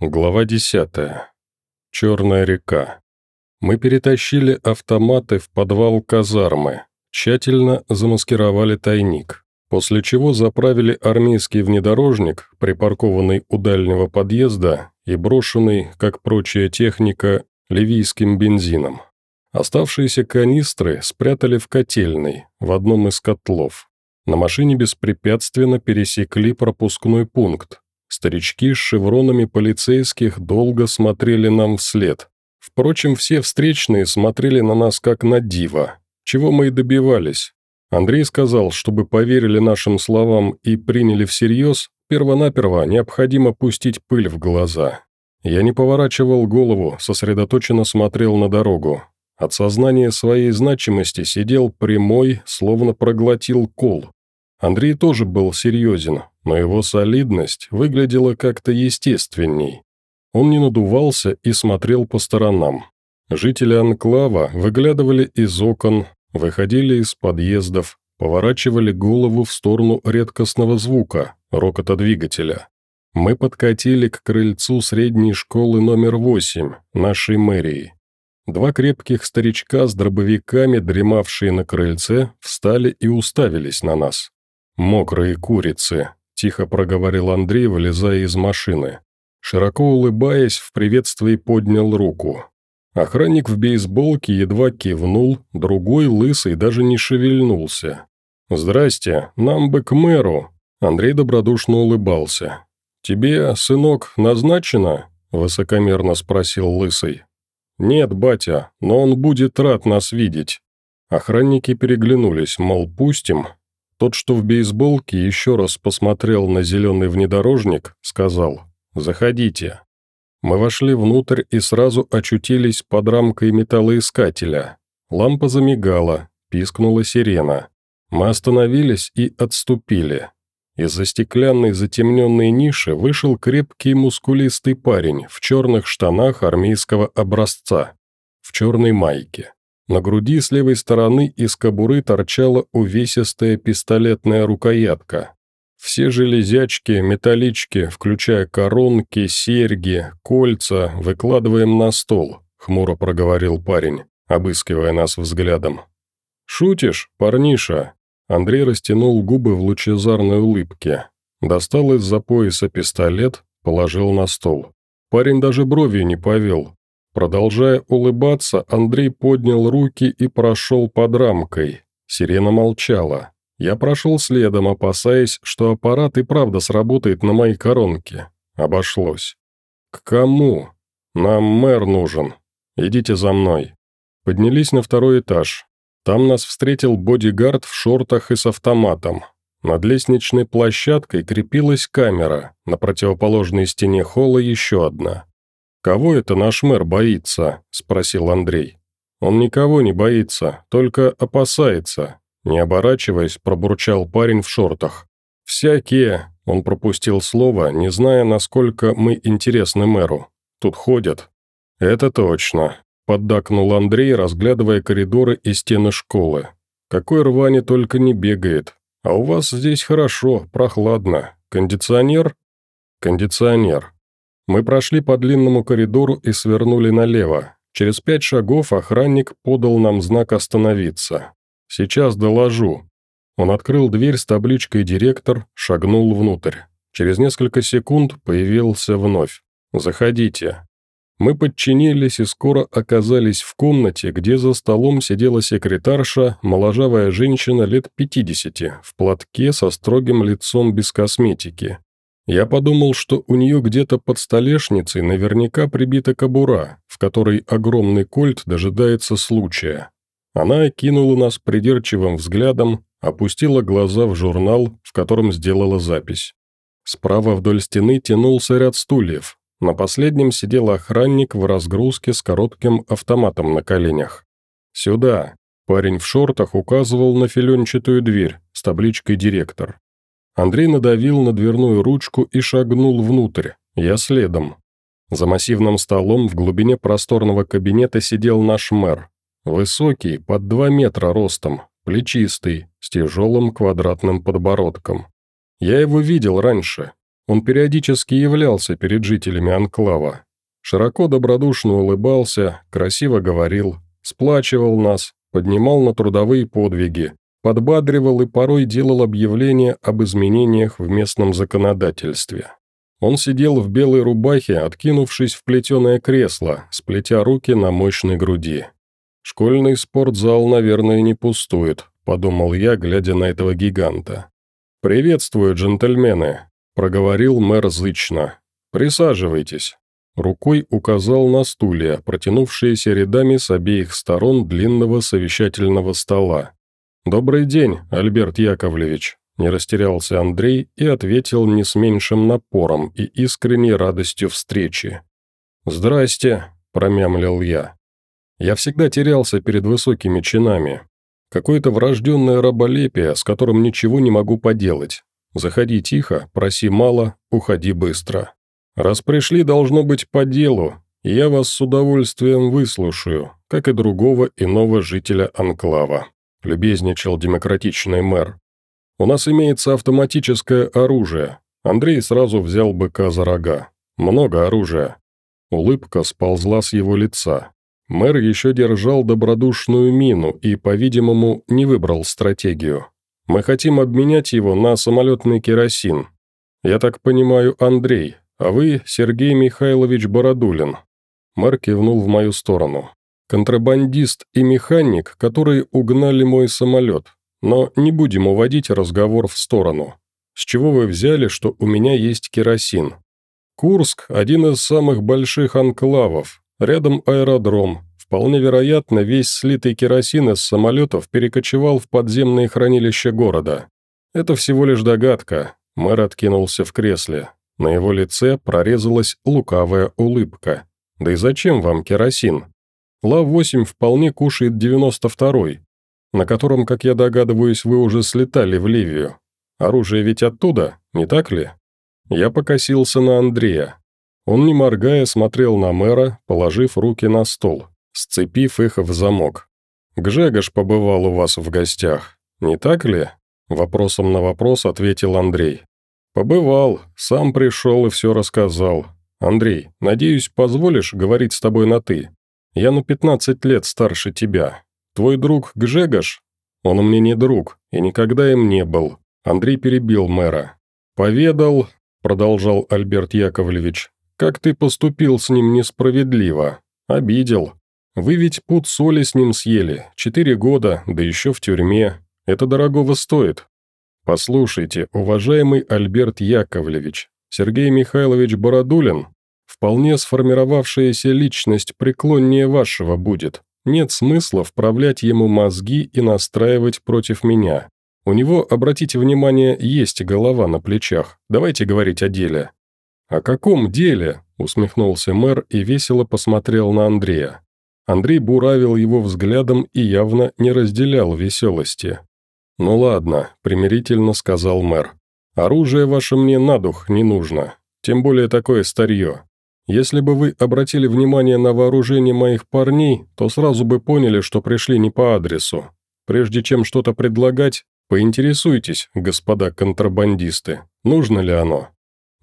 Глава 10. Черная река. Мы перетащили автоматы в подвал казармы, тщательно замаскировали тайник, после чего заправили армейский внедорожник, припаркованный у дальнего подъезда и брошенный, как прочая техника, ливийским бензином. Оставшиеся канистры спрятали в котельной, в одном из котлов. На машине беспрепятственно пересекли пропускной пункт, Старички с шевронами полицейских долго смотрели нам вслед. Впрочем, все встречные смотрели на нас как на диво, чего мы и добивались. Андрей сказал, чтобы поверили нашим словам и приняли всерьез, первонаперво необходимо пустить пыль в глаза. Я не поворачивал голову, сосредоточенно смотрел на дорогу. От сознания своей значимости сидел прямой, словно проглотил кол. Андрей тоже был серьезен, но его солидность выглядела как-то естественней. Он не надувался и смотрел по сторонам. Жители анклава выглядывали из окон, выходили из подъездов, поворачивали голову в сторону редкостного звука, рокота двигателя. Мы подкатили к крыльцу средней школы номер 8 нашей мэрии. Два крепких старичка с дробовиками, дремавшие на крыльце, встали и уставились на нас. «Мокрые курицы», тихо проговорил Андрей, вылезая из машины. Широко улыбаясь, в приветствии поднял руку. Охранник в бейсболке едва кивнул, другой, лысый, даже не шевельнулся. «Здрасте, нам бы к мэру», – Андрей добродушно улыбался. «Тебе, сынок, назначено?» – высокомерно спросил лысый. «Нет, батя, но он будет рад нас видеть». Охранники переглянулись, мол, пустим, тот, что в бейсболке, еще раз посмотрел на зеленый внедорожник, сказал «Заходите». Мы вошли внутрь и сразу очутились под рамкой металлоискателя. Лампа замигала, пискнула сирена. Мы остановились и отступили. Из-за стеклянной затемненной ниши вышел крепкий мускулистый парень в черных штанах армейского образца, в черной майке. На груди с левой стороны из кобуры торчала увесистая пистолетная рукоятка. Все железячки, металлички, включая коронки, серьги, кольца, выкладываем на стол, хмуро проговорил парень, обыскивая нас взглядом. «Шутишь, парниша?» Андрей растянул губы в лучезарной улыбке. Достал из-за пояса пистолет, положил на стол. Парень даже бровью не повел, Продолжая улыбаться, Андрей поднял руки и прошел под рамкой. Сирена молчала. Я прошел следом, опасаясь, что аппарат и правда сработает на моей коронке. Обошлось. «К кому?» «Нам мэр нужен. Идите за мной». Поднялись на второй этаж. Там нас встретил бодигард в шортах и с автоматом. Над лестничной площадкой крепилась камера, на противоположной стене холла еще одна. «Кого это наш мэр боится?» – спросил Андрей. «Он никого не боится, только опасается», – не оборачиваясь, пробурчал парень в шортах. «Всякие», – он пропустил слово, не зная, насколько мы интересны мэру. «Тут ходят». «Это точно», – поддакнул Андрей, разглядывая коридоры и стены школы. «Какой рвани только не бегает. А у вас здесь хорошо, прохладно. Кондиционер?» «Кондиционер», мы прошли по длинному коридору и свернули налево. Через пять шагов охранник подал нам знак «Остановиться». «Сейчас доложу». Он открыл дверь с табличкой «Директор», шагнул внутрь. Через несколько секунд появился вновь. «Заходите». Мы подчинились и скоро оказались в комнате, где за столом сидела секретарша, моложавая женщина лет 50, в платке со строгим лицом без косметики. Я подумал, что у нее где-то под столешницей наверняка прибита кобура, в которой огромный кольт дожидается случая. Она окинула нас придирчивым взглядом, опустила глаза в журнал, в котором сделала запись. Справа вдоль стены тянулся ряд стульев. На последнем сидел охранник в разгрузке с коротким автоматом на коленях. «Сюда!» Парень в шортах указывал на филенчатую дверь с табличкой «Директор». Андрей надавил на дверную ручку и шагнул внутрь, я следом. За массивным столом в глубине просторного кабинета сидел наш мэр. Высокий, под два метра ростом, плечистый, с тяжелым квадратным подбородком. Я его видел раньше. Он периодически являлся перед жителями Анклава. Широко добродушно улыбался, красиво говорил, сплачивал нас, поднимал на трудовые подвиги, подбадривал и порой делал объявления об изменениях в местном законодательстве. Он сидел в белой рубахе, откинувшись в плетеное кресло, сплетя руки на мощной груди. «Школьный спортзал, наверное, не пустует», – подумал я, глядя на этого гиганта. «Приветствую, джентльмены», – проговорил мэр зычно. «Присаживайтесь». Рукой указал на стулья, протянувшиеся рядами с обеих сторон длинного совещательного стола. «Добрый день, Альберт Яковлевич», – не растерялся Андрей и ответил не с меньшим напором и искренней радостью встречи. «Здрасте», – промямлил я. Я всегда терялся перед высокими чинами. Какое-то врожденное раболепие, с которым ничего не могу поделать. Заходи тихо, проси мало, уходи быстро. Раз пришли, должно быть по делу, я вас с удовольствием выслушаю, как и другого иного жителя Анклава», – любезничал демократичный мэр. «У нас имеется автоматическое оружие». Андрей сразу взял быка за рога. «Много оружия». Улыбка сползла с его лица. Мэр еще держал добродушную мину и, по-видимому, не выбрал стратегию. «Мы хотим обменять его на самолетный керосин. Я так понимаю, Андрей, а вы Сергей Михайлович Бородулин». Мэр кивнул в мою сторону. «Контрабандист и механик, которые угнали мой самолет. Но не будем уводить разговор в сторону. С чего вы взяли, что у меня есть керосин? Курск – один из самых больших анклавов. Рядом аэродром. Вполне вероятно, весь слитый керосин из самолетов перекочевал в подземные хранилища города. Это всего лишь догадка. Мэр откинулся в кресле. На его лице прорезалась лукавая улыбка. «Да и зачем вам керосин? Ла-8 вполне кушает 92-й, на котором, как я догадываюсь, вы уже слетали в Ливию. Оружие ведь оттуда, не так ли?» Я покосился на Андрея. Он, не моргая, смотрел на мэра, положив руки на стол, сцепив их в замок. «Гжегош побывал у вас в гостях, не так ли?» Вопросом на вопрос ответил Андрей. «Побывал, сам пришел и все рассказал. Андрей, надеюсь, позволишь говорить с тобой на «ты». Я на 15 лет старше тебя. Твой друг Гжегош? Он меня не друг и никогда им не был». Андрей перебил мэра. «Поведал», — продолжал Альберт Яковлевич, «как ты поступил с ним несправедливо. Обидел. Вы ведь пуд соли с ним съели. Четыре года, да еще в тюрьме. Это дорогого стоит. «Послушайте, уважаемый Альберт Яковлевич, Сергей Михайлович Бородулин, вполне сформировавшаяся личность преклоннее вашего будет. Нет смысла вправлять ему мозги и настраивать против меня. У него, обратите внимание, есть голова на плечах. Давайте говорить о деле». «О каком деле?» – усмехнулся мэр и весело посмотрел на Андрея. Андрей буравил его взглядом и явно не разделял веселости. «Ну ладно», – примирительно сказал мэр. «Оружие ваше мне на дух не нужно, тем более такое старье. Если бы вы обратили внимание на вооружение моих парней, то сразу бы поняли, что пришли не по адресу. Прежде чем что-то предлагать, поинтересуйтесь, господа контрабандисты, нужно ли оно».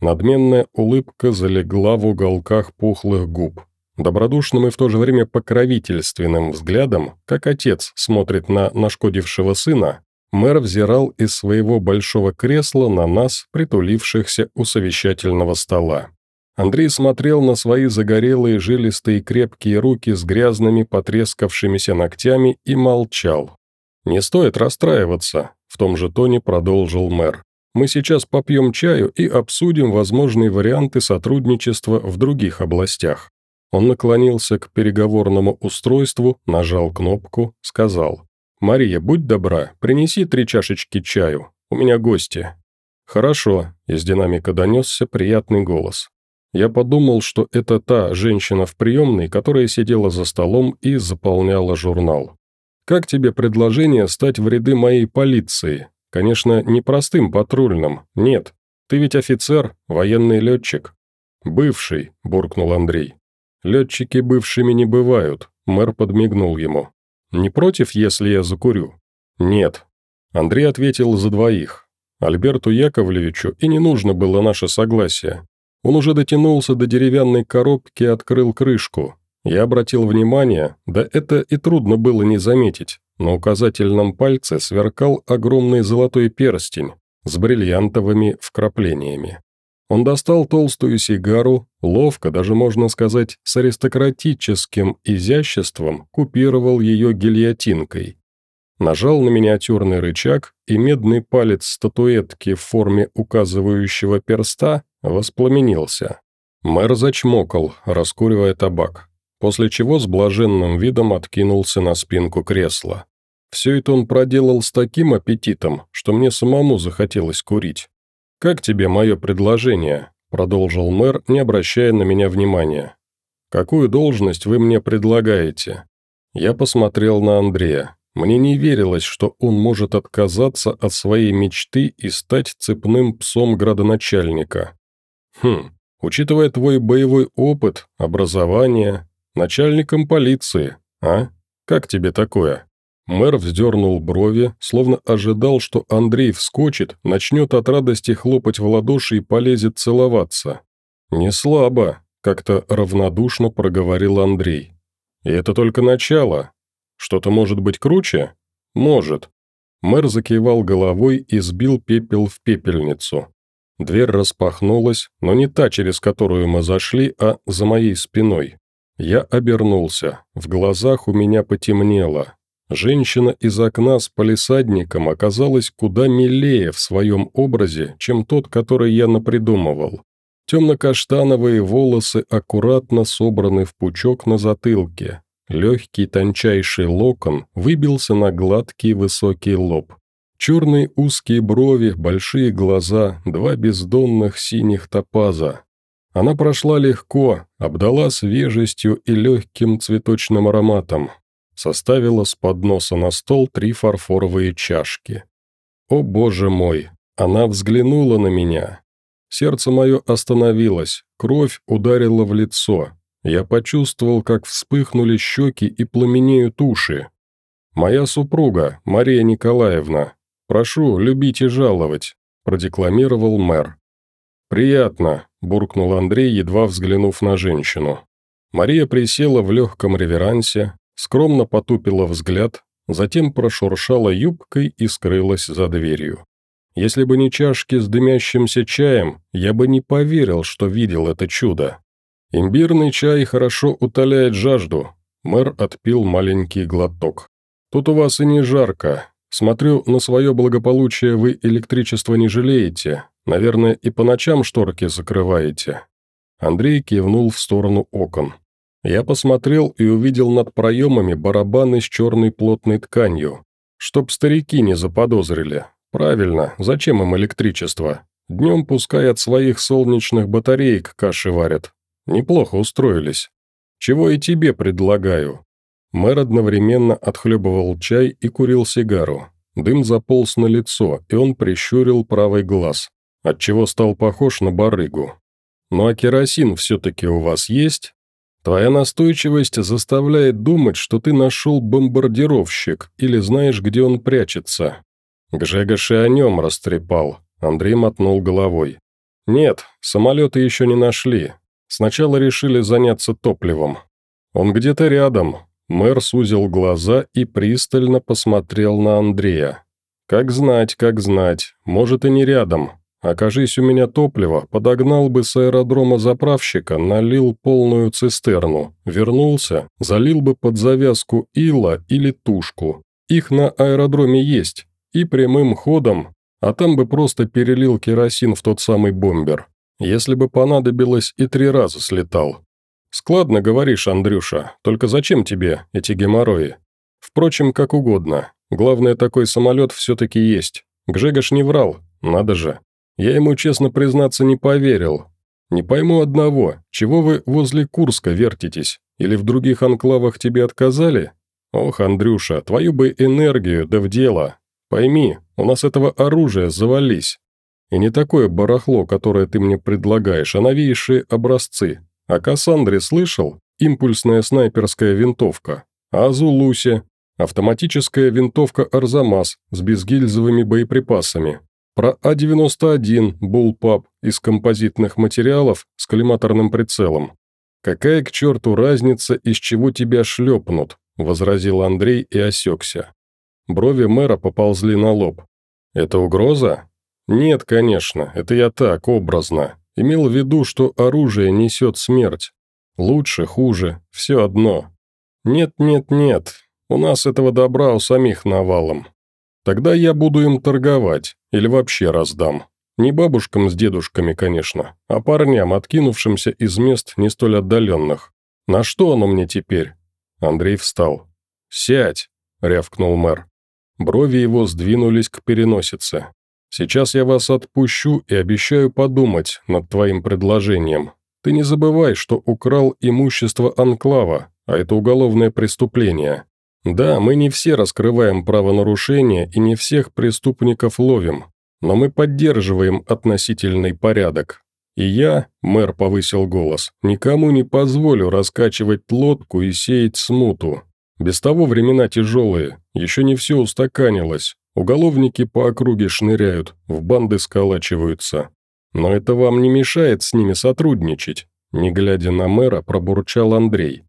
Надменная улыбка залегла в уголках пухлых губ. Добродушным и в то же время покровительственным взглядом, как отец смотрит на нашкодившего сына, Мэр взирал из своего большого кресла на нас, притулившихся у совещательного стола. Андрей смотрел на свои загорелые, жилистые, крепкие руки с грязными, потрескавшимися ногтями и молчал. «Не стоит расстраиваться», – в том же тоне продолжил мэр. «Мы сейчас попьем чаю и обсудим возможные варианты сотрудничества в других областях». Он наклонился к переговорному устройству, нажал кнопку, сказал. «Мария, будь добра, принеси три чашечки чаю. У меня гости». «Хорошо», – из динамика донесся приятный голос. Я подумал, что это та женщина в приемной, которая сидела за столом и заполняла журнал. «Как тебе предложение стать в ряды моей полиции? Конечно, не простым патрульным, нет. Ты ведь офицер, военный летчик». «Бывший», – буркнул Андрей. «Летчики бывшими не бывают», – мэр подмигнул ему. Не против, если я закурю?» «Нет». Андрей ответил за двоих. Альберту Яковлевичу и не нужно было наше согласие. Он уже дотянулся до деревянной коробки и открыл крышку. Я обратил внимание, да это и трудно было не заметить. На указательном пальце сверкал огромный золотой перстень с бриллиантовыми вкраплениями. Он достал толстую сигару, ловко, даже можно сказать, с аристократическим изяществом купировал ее гильотинкой. Нажал на миниатюрный рычаг, и медный палец статуэтки в форме указывающего перста воспламенился. Мэр зачмокал, раскуривая табак, после чего с блаженным видом откинулся на спинку кресла. Все это он проделал с таким аппетитом, что мне самому захотелось курить. «Как тебе мое предложение?» – продолжил мэр, не обращая на меня внимания. «Какую должность вы мне предлагаете?» Я посмотрел на Андрея. Мне не верилось, что он может отказаться от своей мечты и стать цепным псом градоначальника. «Хм, учитывая твой боевой опыт, образование, начальником полиции, а? Как тебе такое?» Мэр вздернул брови, словно ожидал, что Андрей вскочит, начнет от радости хлопать в ладоши и полезет целоваться. «Не слабо», – как-то равнодушно проговорил Андрей. «И это только начало. Что-то может быть круче?» «Может». Мэр закивал головой и сбил пепел в пепельницу. Дверь распахнулась, но не та, через которую мы зашли, а за моей спиной. Я обернулся, в глазах у меня потемнело, Женщина из окна с полисадником оказалась куда милее в своем образе, чем тот, который я напридумывал. Темно-каштановые волосы аккуратно собраны в пучок на затылке. Легкий тончайший локон выбился на гладкий высокий лоб. Черные узкие брови, большие глаза, два бездонных синих топаза. Она прошла легко, обдала свежестью и легким цветочным ароматом, составила с подноса на стол три фарфоровые чашки. «О, боже мой!» Она взглянула на меня. Сердце мое остановилось, кровь ударила в лицо. Я почувствовал, как вспыхнули щеки и пламенеют уши. «Моя супруга, Мария Николаевна. Прошу, любить и жаловать», – продекламировал мэр. «Приятно», – буркнул Андрей, едва взглянув на женщину. Мария присела в легком реверансе, скромно потупила взгляд, затем прошуршала юбкой и скрылась за дверью. Если бы не чашки с дымящимся чаем, я бы не поверил, что видел это чудо. Имбирный чай хорошо утоляет жажду. Мэр отпил маленький глоток. Тут у вас и не жарко. Смотрю, на свое благополучие вы электричество не жалеете. Наверное, и по ночам шторки закрываете. Андрей кивнул в сторону окон. Я посмотрел и увидел над проемами барабаны с черной плотной тканью. Чтоб старики не заподозрили. Правильно, зачем им электричество? Днем пускай от своих солнечных батареек каши варят. Неплохо устроились. Чего и тебе предлагаю. Мэр одновременно отхлебывал чай и курил сигару. Дым заполз на лицо, и он прищурил правый глаз, отчего стал похож на барыгу. «Ну а керосин все-таки у вас есть?» Твоя настойчивость заставляет думать, что ты нашел бомбардировщик или знаешь, где он прячется. Гжегош и о нем растрепал. Андрей мотнул головой. Нет, самолеты еще не нашли. Сначала решили заняться топливом. Он где-то рядом. Мэр сузил глаза и пристально посмотрел на Андрея. Как знать, как знать, может и не рядом, Окажись у меня топливо, подогнал бы с аэродрома заправщика, налил полную цистерну, вернулся, залил бы под завязку ила или тушку. Их на аэродроме есть. И прямым ходом, а там бы просто перелил керосин в тот самый бомбер. Если бы понадобилось, и три раза слетал. Складно говоришь, Андрюша, только зачем тебе эти геморрои? Впрочем, как угодно. Главное, такой самолет все-таки есть. Гжегош не врал, надо же. Я ему, честно признаться, не поверил. Не пойму одного, чего вы возле Курска вертитесь? Или в других анклавах тебе отказали? Ох, Андрюша, твою бы энергию, да в дело. Пойми, у нас этого оружия завались. И не такое барахло, которое ты мне предлагаешь, а новейшие образцы. О Кассандре слышал? Импульсная снайперская винтовка. А о Зулусе? Автоматическая винтовка «Арзамас» с безгильзовыми боеприпасами. Про А-91 Bullpup из композитных материалов с коллиматорным прицелом. Какая к черту разница, из чего тебя шлепнут, возразил Андрей и осекся. Брови мэра поползли на лоб. Это угроза? Нет, конечно, это я так, образно. Имел в виду, что оружие несет смерть. Лучше, хуже, все одно. Нет, нет, нет, у нас этого добра у самих навалом. Тогда я буду им торговать, или вообще раздам. Не бабушкам с дедушками, конечно, а парням, откинувшимся из мест не столь отдаленных. На что оно мне теперь? Андрей встал. «Сядь!» – рявкнул мэр. Брови его сдвинулись к переносице. Сейчас я вас отпущу и обещаю подумать над твоим предложением. Ты не забывай, что украл имущество Анклава, а это уголовное преступление. Да, мы не все раскрываем правонарушения и не всех преступников ловим, но мы поддерживаем относительный порядок. И я, мэр повысил голос, никому не позволю раскачивать лодку и сеять смуту. Без того времена тяжелые, еще не все устаканилось, Уголовники по округе шныряют, в банды сколачиваются. Но это вам не мешает с ними сотрудничать», не глядя на мэра, пробурчал Андрей.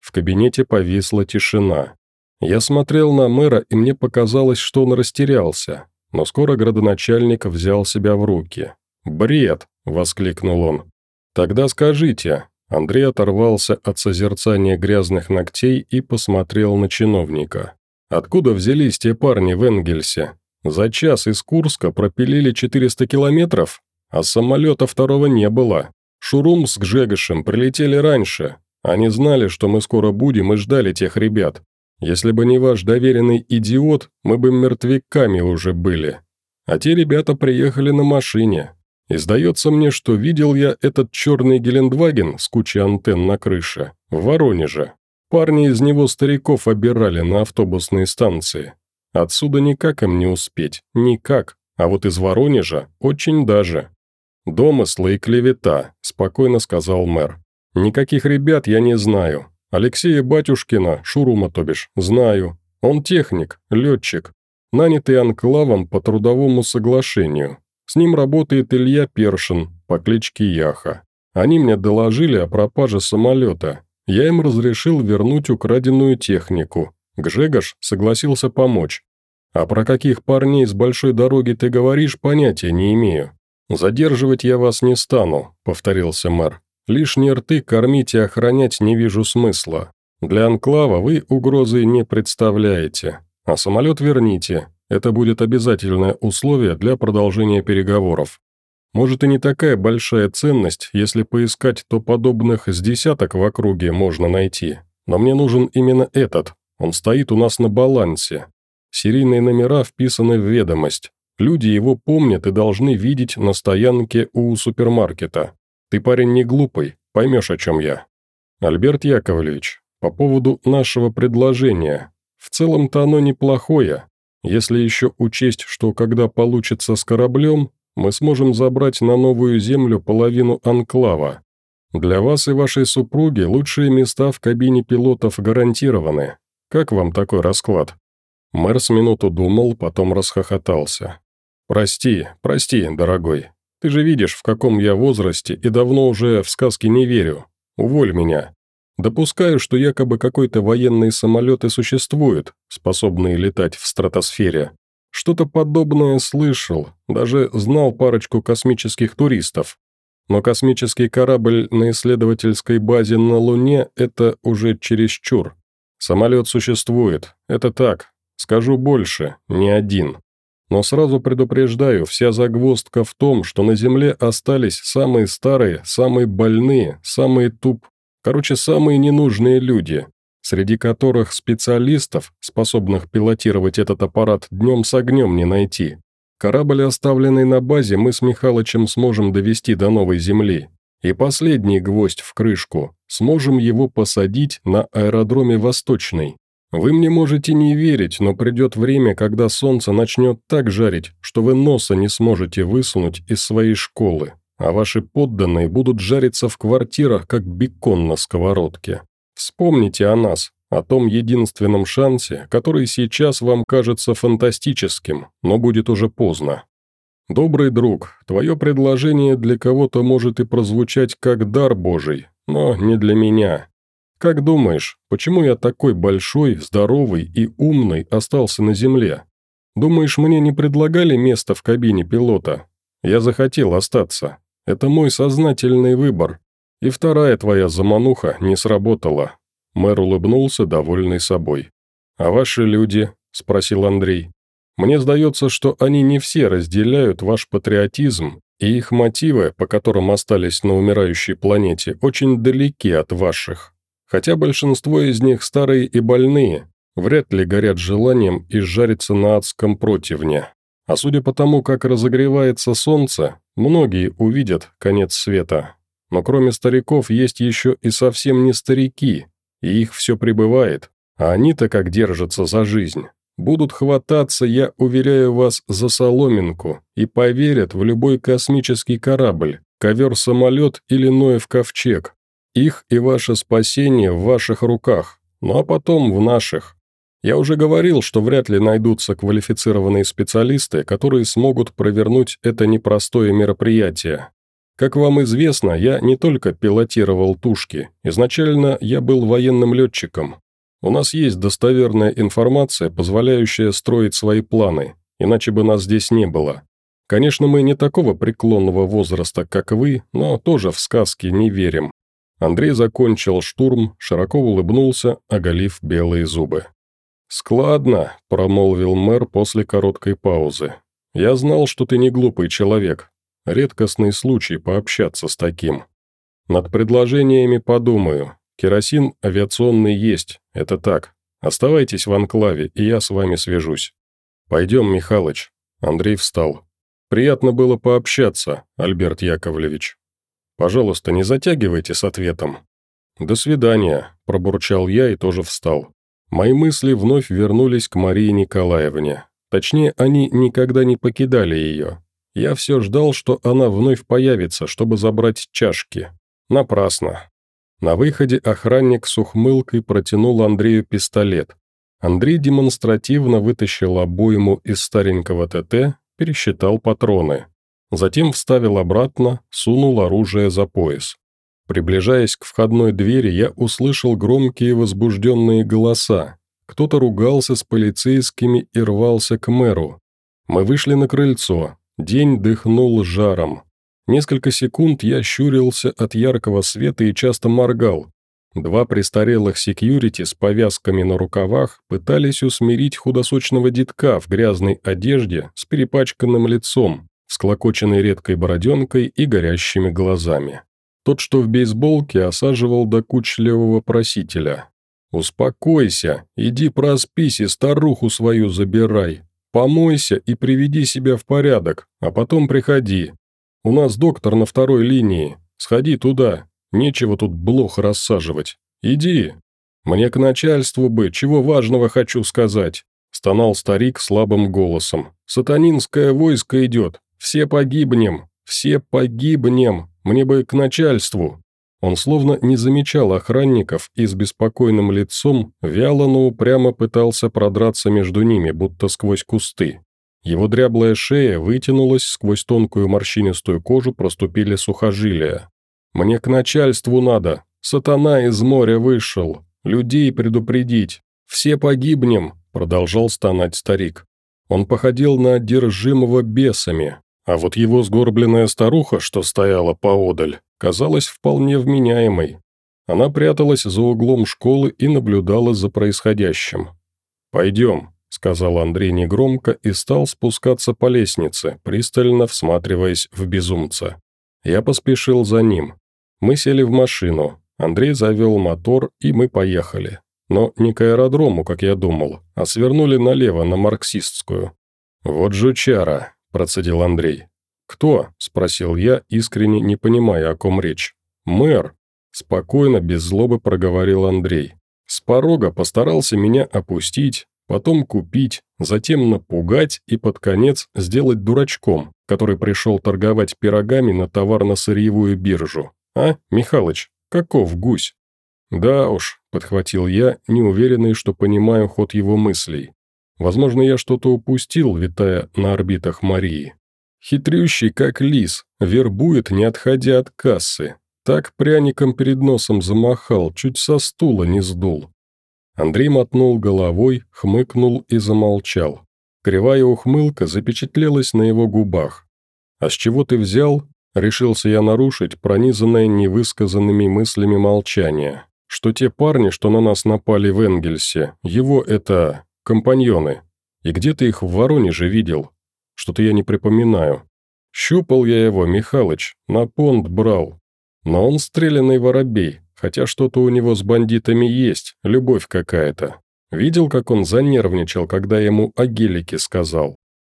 В кабинете повисла тишина. Я смотрел на мэра, и мне показалось, что он растерялся. Но скоро градоначальник взял себя в руки. «Бред!» – воскликнул он. «Тогда скажите». Андрей оторвался от созерцания грязных ногтей и посмотрел на чиновника. Откуда взялись те парни в Энгельсе? За час из Курска пропилили 400 километров, а самолета второго не было. Шурум с Гжегошем прилетели раньше. Они знали, что мы скоро будем и ждали тех ребят. Если бы не ваш доверенный идиот, мы бы мертвяками уже были. А те ребята приехали на машине. И сдается мне, что видел я этот черный Гелендваген с кучей антенн на крыше в Воронеже. Парни из него стариков обирали на автобусные станции. Отсюда никак им не успеть, никак, а вот из Воронежа очень даже. «Домыслы и клевета», – спокойно сказал мэр. «Никаких ребят я не знаю. Алексея Батюшкина, Шурума то бишь, знаю. Он техник, летчик, нанятый анклавом по трудовому соглашению. С ним работает Илья Першин по кличке Яха. Они мне доложили о пропаже самолета, я им разрешил вернуть украденную технику. Гжегош согласился помочь. А про каких парней с большой дороги ты говоришь, понятия не имею. Задерживать я вас не стану, повторился мэр. Лишние рты кормить и охранять не вижу смысла. Для анклава вы угрозы не представляете. А самолет верните. Это будет обязательное условие для продолжения переговоров. Может и не такая большая ценность, если поискать, то подобных с десяток в округе можно найти. Но мне нужен именно этот, он стоит у нас на балансе. Серийные номера вписаны в ведомость. Люди его помнят и должны видеть на стоянке у супермаркета. Ты парень не глупый, поймешь, о чем я. Альберт Яковлевич, по поводу нашего предложения. В целом-то оно неплохое, если еще учесть, что когда получится с кораблем, мы сможем забрать на новую землю половину анклава. Для вас и вашей супруги лучшие места в кабине пилотов гарантированы. Как вам такой расклад?» Мэр с минуту думал, потом расхохотался. «Прости, прости, дорогой. Ты же видишь, в каком я возрасте и давно уже в сказки не верю. Уволь меня. Допускаю, что якобы какой-то военный самолет и существует, способный летать в стратосфере. Что-то подобное слышал, даже знал парочку космических туристов. Но космический корабль на исследовательской базе на Луне – это уже чересчур. Самолет существует, это так. Скажу больше, не один. Но сразу предупреждаю, вся загвоздка в том, что на Земле остались самые старые, самые больные, самые туп... Короче, самые ненужные люди среди которых специалистов, способных пилотировать этот аппарат, днем с огнем не найти. Корабль, оставленный на базе, мы с Михалычем сможем довести до новой Земли. И последний гвоздь в крышку. Сможем его посадить на аэродроме Восточный. Вы мне можете не верить, но придет время, когда солнце начнет так жарить, что вы носа не сможете высунуть из своей школы, а ваши подданные будут жариться в квартирах, как бекон на сковородке. Вспомните о нас, о том единственном шансе, который сейчас вам кажется фантастическим, но будет уже поздно. «Добрый друг, твое предложение для кого-то может и прозвучать как дар Божий, но не для меня. Как думаешь, почему я такой большой, здоровый и умный остался на земле? Думаешь, мне не предлагали место в кабине пилота? Я захотел остаться. Это мой сознательный выбор. И вторая твоя замануха не сработала». Мэр улыбнулся, довольный собой. «А ваши люди?» – спросил Андрей. «Мне сдается, что они не все разделяют ваш патриотизм, и их мотивы, по которым остались на умирающей планете, очень далеки от ваших. Хотя большинство из них старые и больные, вряд ли горят желанием изжариться на адском противне. А судя по тому, как разогревается солнце, многие увидят конец света. Но кроме стариков есть еще и совсем не старики, и их все прибывает, а они-то как держатся за жизнь. Будут хвататься, я уверяю вас, за соломинку и поверят в любой космический корабль, ковер-самолет или Ноев ковчег. Их и ваше спасение в ваших руках, ну а потом в наших. Я уже говорил, что вряд ли найдутся квалифицированные специалисты, которые смогут провернуть это непростое мероприятие. Как вам известно, я не только пилотировал тушки. Изначально я был военным летчиком. У нас есть достоверная информация, позволяющая строить свои планы, иначе бы нас здесь не было. Конечно, мы не такого преклонного возраста, как вы, но тоже в сказки не верим. Андрей закончил штурм, широко улыбнулся, оголив белые зубы. «Складно», – промолвил мэр после короткой паузы. «Я знал, что ты не глупый человек, Редкостный случай пообщаться с таким. Над предложениями подумаю. Керосин авиационный есть, это так. Оставайтесь в анклаве, и я с вами свяжусь. Пойдем, Михалыч. Андрей встал. Приятно было пообщаться, Альберт Яковлевич. Пожалуйста, не затягивайте с ответом. До свидания, пробурчал я и тоже встал. Мои мысли вновь вернулись к Марии Николаевне. Точнее, они никогда не покидали ее. Я все ждал, что она вновь появится, чтобы забрать чашки. Напрасно. На выходе охранник с ухмылкой протянул Андрею пистолет. Андрей демонстративно вытащил обойму из старенького ТТ, пересчитал патроны. Затем вставил обратно, сунул оружие за пояс. Приближаясь к входной двери, я услышал громкие возбужденные голоса. Кто-то ругался с полицейскими и рвался к мэру. Мы вышли на крыльцо. День дыхнул жаром. Несколько секунд я щурился от яркого света и часто моргал. Два престарелых секьюрити с повязками на рукавах пытались усмирить худосочного детка в грязной одежде с перепачканным лицом, всклокоченной редкой бороденкой и горящими глазами. Тот, что в бейсболке, осаживал докучливого просителя. «Успокойся, иди проспись и старуху свою забирай, Помойся и приведи себя в порядок, а потом приходи. У нас доктор на второй линии. Сходи туда. Нечего тут блох рассаживать. Иди. Мне к начальству бы, чего важного хочу сказать. Стонал старик слабым голосом. Сатанинское войско идет. Все погибнем. Все погибнем. Мне бы к начальству. Он словно не замечал охранников и с беспокойным лицом вяло, но упрямо пытался продраться между ними, будто сквозь кусты. Его дряблая шея вытянулась, сквозь тонкую морщинистую кожу проступили сухожилия. «Мне к начальству надо. Сатана из моря вышел. Людей предупредить. Все погибнем», – продолжал стонать старик. Он походил на одержимого бесами, а вот его сгорбленная старуха, что стояла поодаль, казалась вполне вменяемой. Она пряталась за углом школы и наблюдала за происходящим. «Пойдем», — сказал Андрей негромко и стал спускаться по лестнице, пристально всматриваясь в безумца. Я поспешил за ним. Мы сели в машину, Андрей завел мотор, и мы поехали. Но не к аэродрому, как я думал, а свернули налево, на Марксистскую. «Вот жучара», – процедил Андрей. «Кто?» – спросил я, искренне не понимая, о ком речь. «Мэр», – спокойно, без злобы проговорил Андрей. С порога постарался меня опустить, потом купить, затем напугать и под конец сделать дурачком, который пришел торговать пирогами на товарно-сырьевую биржу. А, Михалыч, каков гусь? «Да уж», – подхватил я, неуверенный, что понимаю ход его мыслей. «Возможно, я что-то упустил, витая на орбитах Марии. Хитрющий, как лис, вербует, не отходя от кассы. Так пряником перед носом замахал, чуть со стула не сдул. Андрей мотнул головой, хмыкнул и замолчал. Кривая ухмылка запечатлелась на его губах. «А с чего ты взял?» – решился я нарушить пронизанное невысказанными мыслями молчание. «Что те парни, что на нас напали в Энгельсе, его это... компаньоны. И где ты их в Воронеже видел? Что-то я не припоминаю. Щупал я его, Михалыч, на понт брал. Но он стрелянный воробей, хотя что-то у него с бандитами есть, любовь какая-то. Видел, как он занервничал, когда ему о гелике сказал?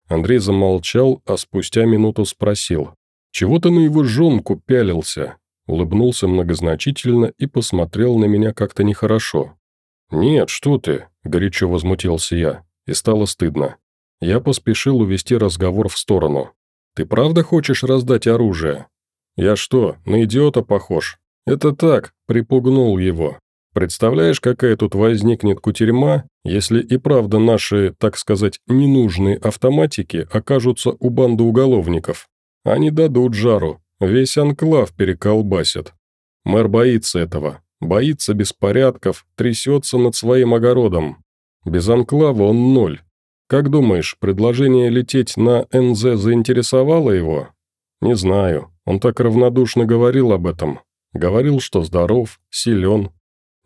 Андрей замолчал, а спустя минуту спросил. «Чего ты на его жонку пялился?» Улыбнулся многозначительно и посмотрел на меня как-то нехорошо. «Нет, что ты!» – горячо возмутился я, и стало стыдно. Я поспешил увести разговор в сторону. «Ты правда хочешь раздать оружие?» «Я что, на идиота похож?» «Это так, припугнул его. Представляешь, какая тут возникнет кутерьма, если и правда наши, так сказать, ненужные автоматики окажутся у банды уголовников? Они дадут жару, весь анклав переколбасят. Мэр боится этого, боится беспорядков, трясется над своим огородом. Без анклава он ноль. Как думаешь, предложение лететь на НЗ заинтересовало его? Не знаю, он так равнодушно говорил об этом. Говорил, что здоров, силен,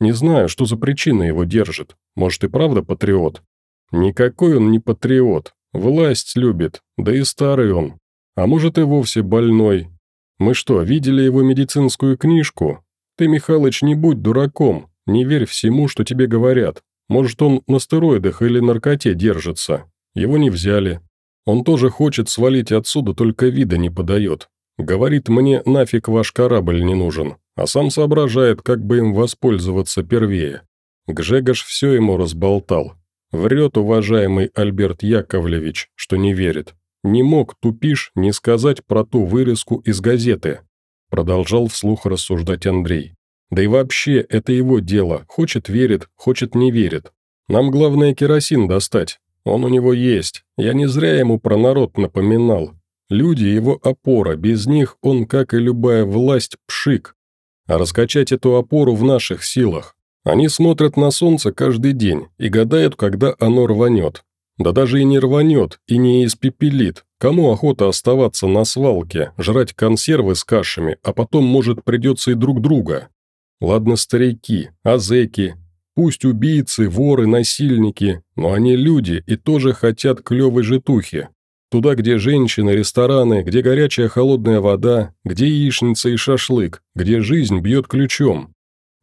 не знаю, что за причина его держит. Может и правда патриот? Никакой он не патриот. Власть любит, да и старый он. А может и вовсе больной. Мы что, видели его медицинскую книжку? Ты, Михалыч, не будь дураком, не верь всему, что тебе говорят. Может, он на стероидах или наркоте держится. Его не взяли. Он тоже хочет свалить отсюда, только вида не подает. Говорит мне, нафиг ваш корабль не нужен а сам соображает, как бы им воспользоваться первее. Гжегош все ему разболтал. Врет уважаемый Альберт Яковлевич, что не верит. Не мог, тупишь, не сказать про ту вырезку из газеты. Продолжал вслух рассуждать Андрей. Да и вообще, это его дело. Хочет – верит, хочет – не верит. Нам главное керосин достать. Он у него есть. Я не зря ему про народ напоминал. Люди – его опора, без них он, как и любая власть, пшик а раскачать эту опору в наших силах. Они смотрят на солнце каждый день и гадают, когда оно рванет. Да даже и не рванет, и не испепелит. Кому охота оставаться на свалке, жрать консервы с кашами, а потом, может, придется и друг друга? Ладно, старики, азеки, пусть убийцы, воры, насильники, но они люди и тоже хотят клевой житухи. Туда, где женщины, рестораны, где горячая холодная вода, где яичница и шашлык, где жизнь бьет ключом.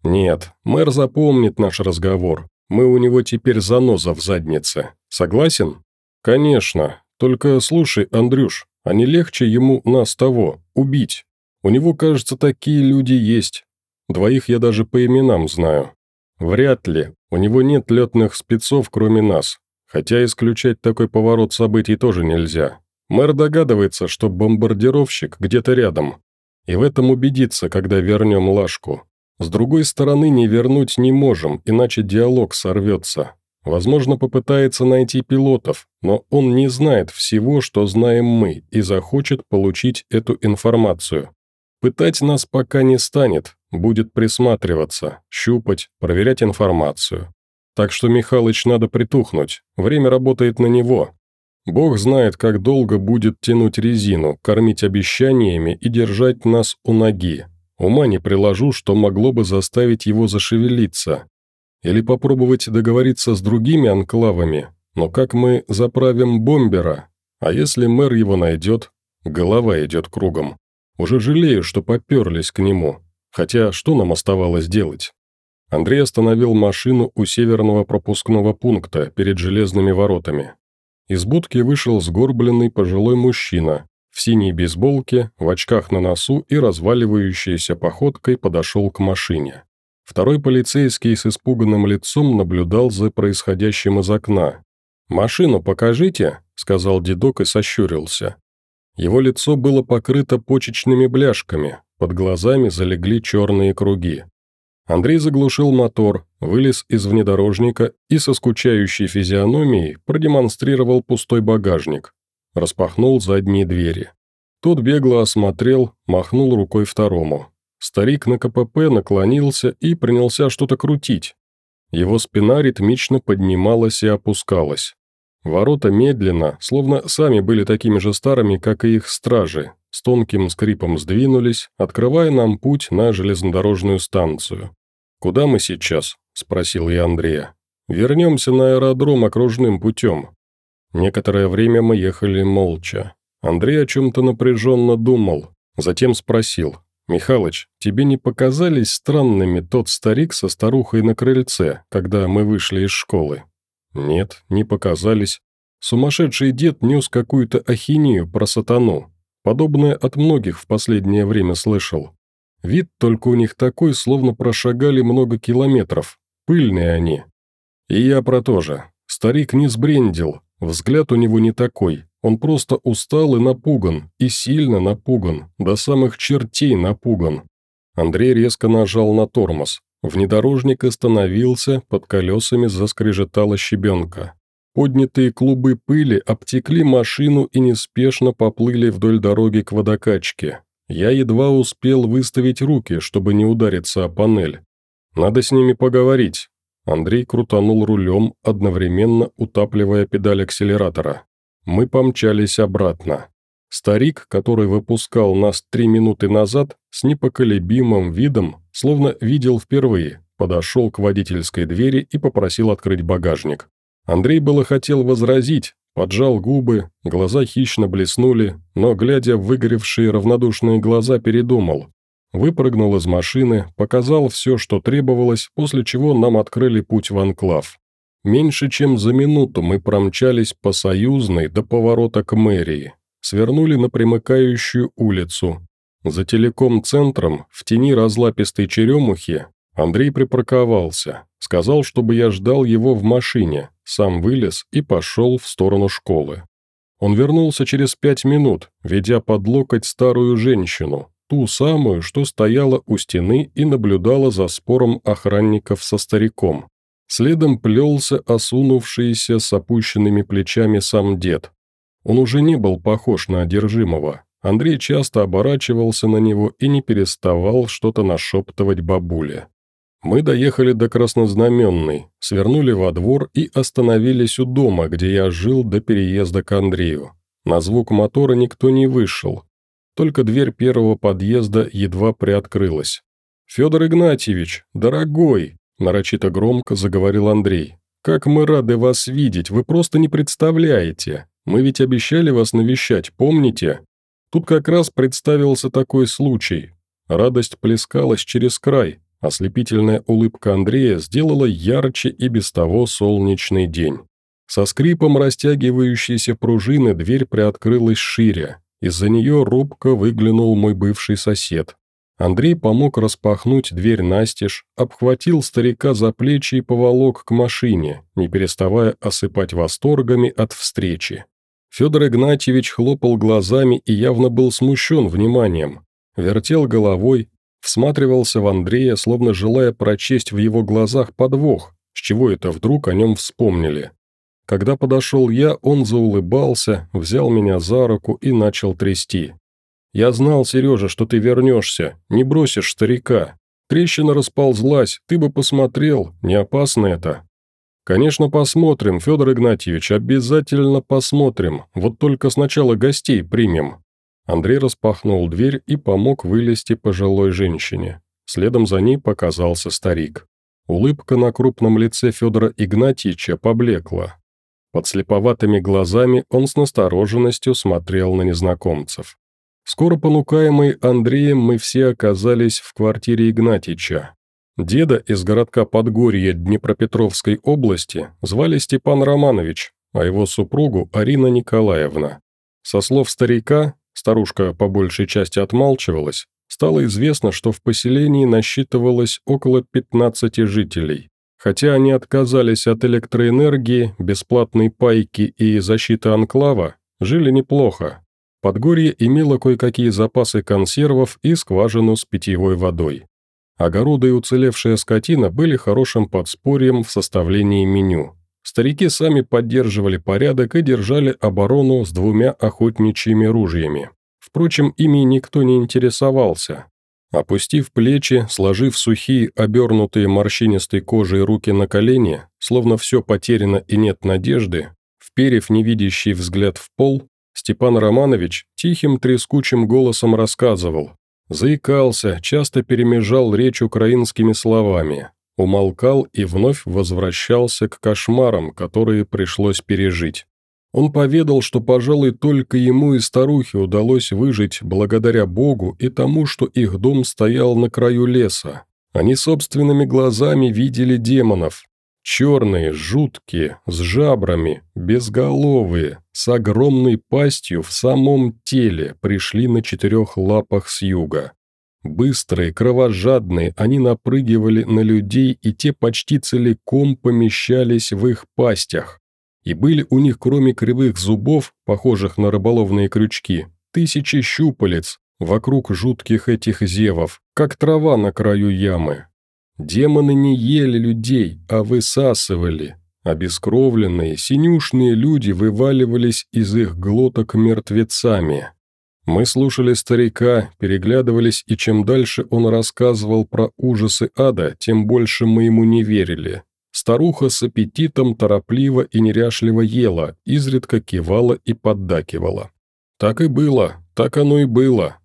Нет, мэр запомнит наш разговор. Мы у него теперь заноза в заднице. Согласен? Конечно. Только слушай, Андрюш, а не легче ему нас того, убить? У него, кажется, такие люди есть. Двоих я даже по именам знаю. Вряд ли. У него нет летных спецов, кроме нас. Хотя исключать такой поворот событий тоже нельзя. Мэр догадывается, что бомбардировщик где-то рядом. И в этом убедится, когда вернем Лашку. С другой стороны, не вернуть не можем, иначе диалог сорвется. Возможно, попытается найти пилотов, но он не знает всего, что знаем мы, и захочет получить эту информацию. Пытать нас пока не станет, будет присматриваться, щупать, проверять информацию. Так что, Михалыч, надо притухнуть. Время работает на него. Бог знает, как долго будет тянуть резину, кормить обещаниями и держать нас у ноги. Ума не приложу, что могло бы заставить его зашевелиться. Или попробовать договориться с другими анклавами. Но как мы заправим бомбера? А если мэр его найдет? Голова идет кругом. Уже жалею, что поперлись к нему. Хотя что нам оставалось делать? Андрей остановил машину у северного пропускного пункта перед железными воротами. Из будки вышел сгорбленный пожилой мужчина, в синей бейсболке, в очках на носу и разваливающейся походкой подошел к машине. Второй полицейский с испуганным лицом наблюдал за происходящим из окна. «Машину покажите», — сказал дедок и сощурился. Его лицо было покрыто почечными бляшками, под глазами залегли черные круги. Андрей заглушил мотор, вылез из внедорожника и со скучающей физиономией продемонстрировал пустой багажник. распахнул задние двери. Тот бегло осмотрел, махнул рукой второму. Старик на КПП наклонился и принялся что-то крутить. Его спина ритмично поднималась и опускалась. Ворота медленно, словно сами были такими же старыми, как и их стражи, с тонким скрипом сдвинулись, открывая нам путь на железнодорожную станцию. «Куда мы сейчас?» – спросил я Андрея. «Вернемся на аэродром окружным путем». Некоторое время мы ехали молча. Андрей о чем-то напряженно думал, затем спросил. «Михалыч, тебе не показались странными тот старик со старухой на крыльце, когда мы вышли из школы?» «Нет, не показались. Сумасшедший дед нес какую-то ахинею про сатану. Подобное от многих в последнее время слышал. Вид только у них такой, словно прошагали много километров. Пыльные они. И я про то же. Старик не сбрендил. Взгляд у него не такой. Он просто устал и напуган, и сильно напуган, до самых чертей напуган. Андрей резко нажал на тормоз. Внедорожник остановился, под колесами заскрежетала щебенка. Поднятые клубы пыли обтекли машину и неспешно поплыли вдоль дороги к водокачке. Я едва успел выставить руки, чтобы не удариться о панель. Надо с ними поговорить. Андрей крутанул рулем, одновременно утапливая педаль акселератора. Мы помчались обратно. Старик, который выпускал нас три минуты назад, с непоколебимым видом, словно видел впервые, подошел к водительской двери и попросил открыть багажник. Андрей было хотел возразить, поджал губы, глаза хищно блеснули, но, глядя в выгоревшие равнодушные глаза, передумал. Выпрыгнул из машины, показал все, что требовалось, после чего нам открыли путь в анклав. Меньше чем за минуту мы промчались по Союзной до поворота к мэрии, свернули на примыкающую улицу. За телеком-центром, в тени разлапистой черемухи, Андрей припарковался, сказал, чтобы я ждал его в машине, сам вылез и пошел в сторону школы. Он вернулся через пять минут, ведя под локоть старую женщину, ту самую, что стояла у стены и наблюдала за спором охранников со стариком. Следом плелся осунувшийся с опущенными плечами сам дед. Он уже не был похож на одержимого. Андрей часто оборачивался на него и не переставал что-то нашептывать бабуле. Мы доехали до Краснознаменной, свернули во двор и остановились у дома, где я жил до переезда к Андрею. На звук мотора никто не вышел. Только дверь первого подъезда едва приоткрылась. «Федор Игнатьевич, дорогой!» Нарочито громко заговорил Андрей. «Как мы рады вас видеть, вы просто не представляете. Мы ведь обещали вас навещать, помните? Тут как раз представился такой случай. Радость плескалась через край. Ослепительная улыбка Андрея сделала ярче и без того солнечный день. Со скрипом растягивающейся пружины дверь приоткрылась шире. Из-за нее робко выглянул мой бывший сосед, Андрей помог распахнуть дверь настежь, обхватил старика за плечи и поволок к машине, не переставая осыпать восторгами от встречи. Федор Игнатьевич хлопал глазами и явно был смущен вниманием. Вертел головой, всматривался в Андрея, словно желая прочесть в его глазах подвох, с чего это вдруг о нем вспомнили. Когда подошел я, он заулыбался, взял меня за руку и начал трясти. «Я знал, Сережа, что ты вернешься, не бросишь старика. Трещина расползлась, ты бы посмотрел, не опасно это». «Конечно, посмотрим, Федор Игнатьевич, обязательно посмотрим, вот только сначала гостей примем». Андрей распахнул дверь и помог вылезти пожилой женщине. Следом за ней показался старик. Улыбка на крупном лице Федора Игнатьевича поблекла. Под слеповатыми глазами он с настороженностью смотрел на незнакомцев. Скоро понукаемый Андреем мы все оказались в квартире Игнатича. Деда из городка Подгорье Днепропетровской области звали Степан Романович, а его супругу Арина Николаевна. Со слов старика, старушка по большей части отмалчивалась, стало известно, что в поселении насчитывалось около 15 жителей. Хотя они отказались от электроэнергии, бесплатной пайки и защиты анклава, жили неплохо, Подгорье имело кое-какие запасы консервов и скважину с питьевой водой. Огороды и уцелевшая скотина были хорошим подспорьем в составлении меню. Старики сами поддерживали порядок и держали оборону с двумя охотничьими ружьями. Впрочем, ими никто не интересовался. Опустив плечи, сложив сухие, обернутые морщинистой кожей руки на колени, словно все потеряно и нет надежды, вперев невидящий взгляд в пол, Степан Романович тихим трескучим голосом рассказывал. Заикался, часто перемежал речь украинскими словами, умолкал и вновь возвращался к кошмарам, которые пришлось пережить. Он поведал, что, пожалуй, только ему и старухе удалось выжить благодаря Богу и тому, что их дом стоял на краю леса. Они собственными глазами видели демонов. Черные, жуткие, с жабрами, безголовые, с огромной пастью в самом теле пришли на четырех лапах с юга. Быстрые, кровожадные, они напрыгивали на людей, и те почти целиком помещались в их пастях. И были у них, кроме кривых зубов, похожих на рыболовные крючки, тысячи щупалец вокруг жутких этих зевов, как трава на краю ямы. Демоны не ели людей, а высасывали. Обескровленные, синюшные люди вываливались из их глоток мертвецами. Мы слушали старика, переглядывались, и чем дальше он рассказывал про ужасы ада, тем больше мы ему не верили. Старуха с аппетитом торопливо и неряшливо ела, изредка кивала и поддакивала. Так и было, так оно и было.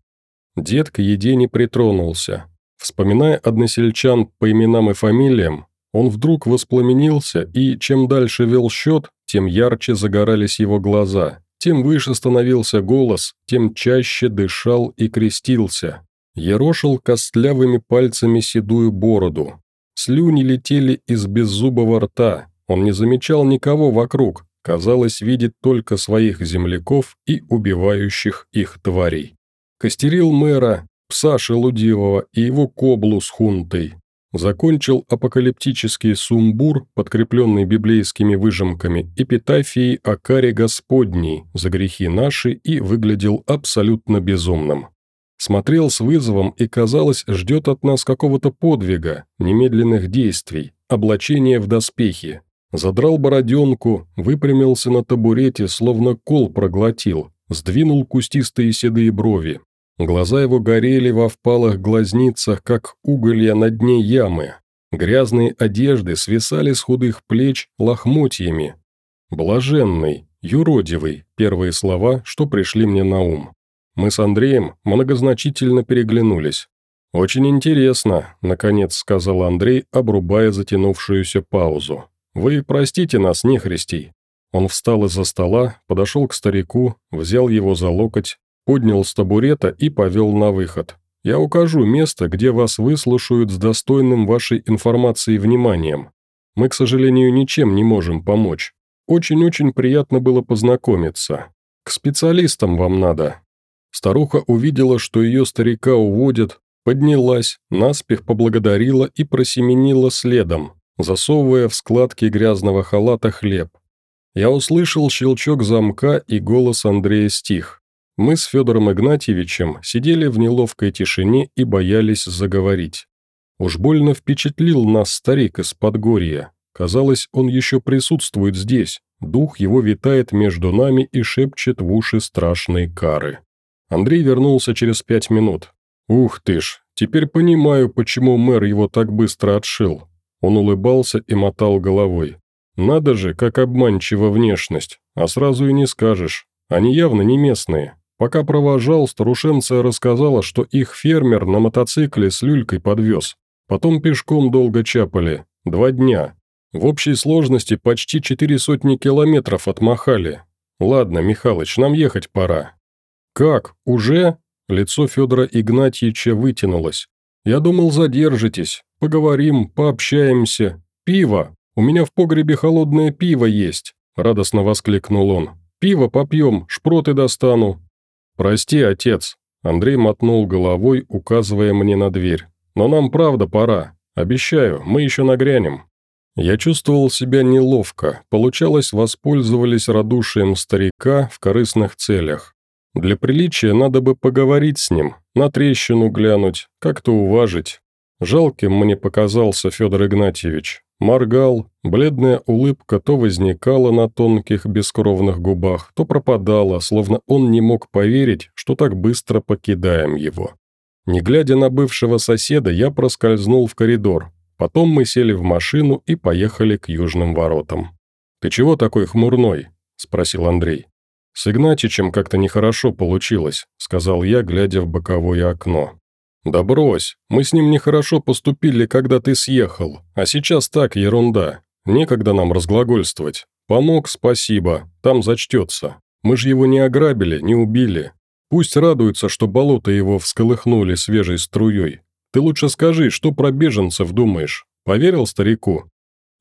Дед к еде не притронулся. Вспоминая односельчан по именам и фамилиям, он вдруг воспламенился, и чем дальше вел счет, тем ярче загорались его глаза, тем выше становился голос, тем чаще дышал и крестился. Ерошил костлявыми пальцами седую бороду. Слюни летели из беззубого рта, он не замечал никого вокруг, казалось, видит только своих земляков и убивающих их тварей. Костерил мэра, пса шелудивого и его коблу с хунтой. Закончил апокалиптический сумбур, подкрепленный библейскими выжимками, эпитафией о каре Господней за грехи наши и выглядел абсолютно безумным. Смотрел с вызовом и, казалось, ждет от нас какого-то подвига, немедленных действий, облачения в доспехи. Задрал бороденку, выпрямился на табурете, словно кол проглотил, сдвинул кустистые седые брови, Глаза его горели во впалых глазницах, как уголья на дне ямы. Грязные одежды свисали с худых плеч лохмотьями. «Блаженный», «юродивый» – первые слова, что пришли мне на ум. Мы с Андреем многозначительно переглянулись. «Очень интересно», – наконец сказал Андрей, обрубая затянувшуюся паузу. «Вы простите нас, нехристей». Он встал из-за стола, подошел к старику, взял его за локоть, поднял с табурета и повел на выход. «Я укажу место, где вас выслушают с достойным вашей информацией вниманием. Мы, к сожалению, ничем не можем помочь. Очень-очень приятно было познакомиться. К специалистам вам надо». Старуха увидела, что ее старика уводят, поднялась, наспех поблагодарила и просеменила следом, засовывая в складки грязного халата хлеб. Я услышал щелчок замка и голос Андрея стих. Мы с Федором Игнатьевичем сидели в неловкой тишине и боялись заговорить. Уж больно впечатлил нас старик из Подгорья. Казалось, он еще присутствует здесь, дух его витает между нами и шепчет в уши страшной кары. Андрей вернулся через пять минут. «Ух ты ж, теперь понимаю, почему мэр его так быстро отшил». Он улыбался и мотал головой. «Надо же, как обманчива внешность, а сразу и не скажешь. Они явно не местные, Пока провожал, старушенция рассказала, что их фермер на мотоцикле с люлькой подвез. Потом пешком долго чапали. Два дня. В общей сложности почти четыре сотни километров отмахали. Ладно, Михалыч, нам ехать пора. Как, уже? Лицо Федора Игнатьевича вытянулось. Я думал, задержитесь. Поговорим, пообщаемся. Пиво. У меня в погребе холодное пиво есть. Радостно воскликнул он. Пиво попьем, шпроты достану. «Прости, отец», – Андрей мотнул головой, указывая мне на дверь. «Но нам правда пора. Обещаю, мы еще нагрянем». Я чувствовал себя неловко, получалось, воспользовались радушием старика в корыстных целях. Для приличия надо бы поговорить с ним, на трещину глянуть, как-то уважить. Жалким мне показался Федор Игнатьевич. Моргал, бледная улыбка то возникала на тонких бескровных губах, то пропадала, словно он не мог поверить, что так быстро покидаем его. Не глядя на бывшего соседа, я проскользнул в коридор. Потом мы сели в машину и поехали к южным воротам. «Ты чего такой хмурной?» – спросил Андрей. «С Игнатичем как-то нехорошо получилось», – сказал я, глядя в боковое окно. «Да брось, мы с ним нехорошо поступили, когда ты съехал, а сейчас так, ерунда. Некогда нам разглагольствовать. Помог, спасибо, там зачтется. Мы же его не ограбили, не убили. Пусть радуется, что болото его всколыхнули свежей струей. Ты лучше скажи, что про беженцев думаешь? Поверил старику?»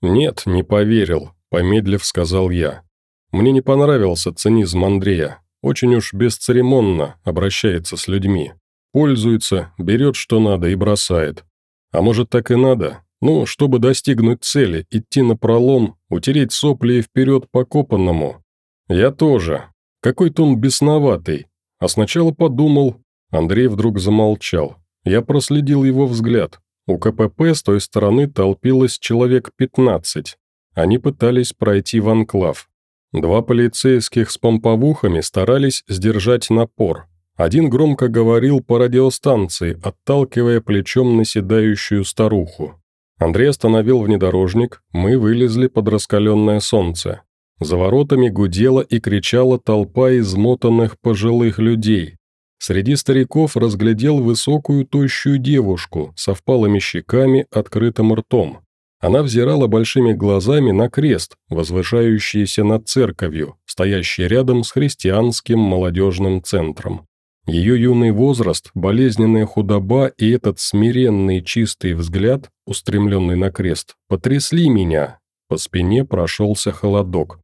«Нет, не поверил», – помедлив сказал я. «Мне не понравился цинизм Андрея. Очень уж бесцеремонно обращается с людьми. Пользуется, берет что надо и бросает. А может так и надо? Ну, чтобы достигнуть цели, идти на пролом, утереть сопли и вперед по копанному. Я тоже. Какой-то он бесноватый. А сначала подумал... Андрей вдруг замолчал. Я проследил его взгляд. У КПП с той стороны толпилось человек 15. Они пытались пройти в анклав. Два полицейских с помповухами старались сдержать напор, один громко говорил по радиостанции, отталкивая плечом наседающую старуху. Андрей остановил внедорожник, мы вылезли под раскаленное солнце. За воротами гудела и кричала толпа измотанных пожилых людей. Среди стариков разглядел высокую тощую девушку со впалыми щеками, открытым ртом. Она взирала большими глазами на крест, возвышающийся над церковью, стоящий рядом с христианским молодежным центром. Ее юный возраст, болезненная худоба и этот смиренный чистый взгляд, устремленный на крест, потрясли меня. По спине прошелся холодок.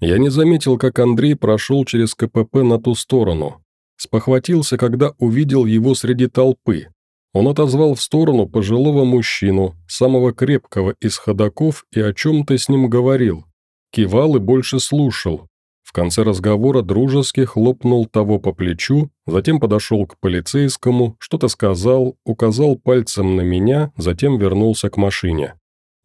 Я не заметил, как Андрей прошел через КПП на ту сторону. Спохватился, когда увидел его среди толпы. Он отозвал в сторону пожилого мужчину, самого крепкого из ходаков, и о чем-то с ним говорил. Кивал и больше слушал, в конце разговора дружески хлопнул того по плечу, затем подошел к полицейскому, что-то сказал, указал пальцем на меня, затем вернулся к машине.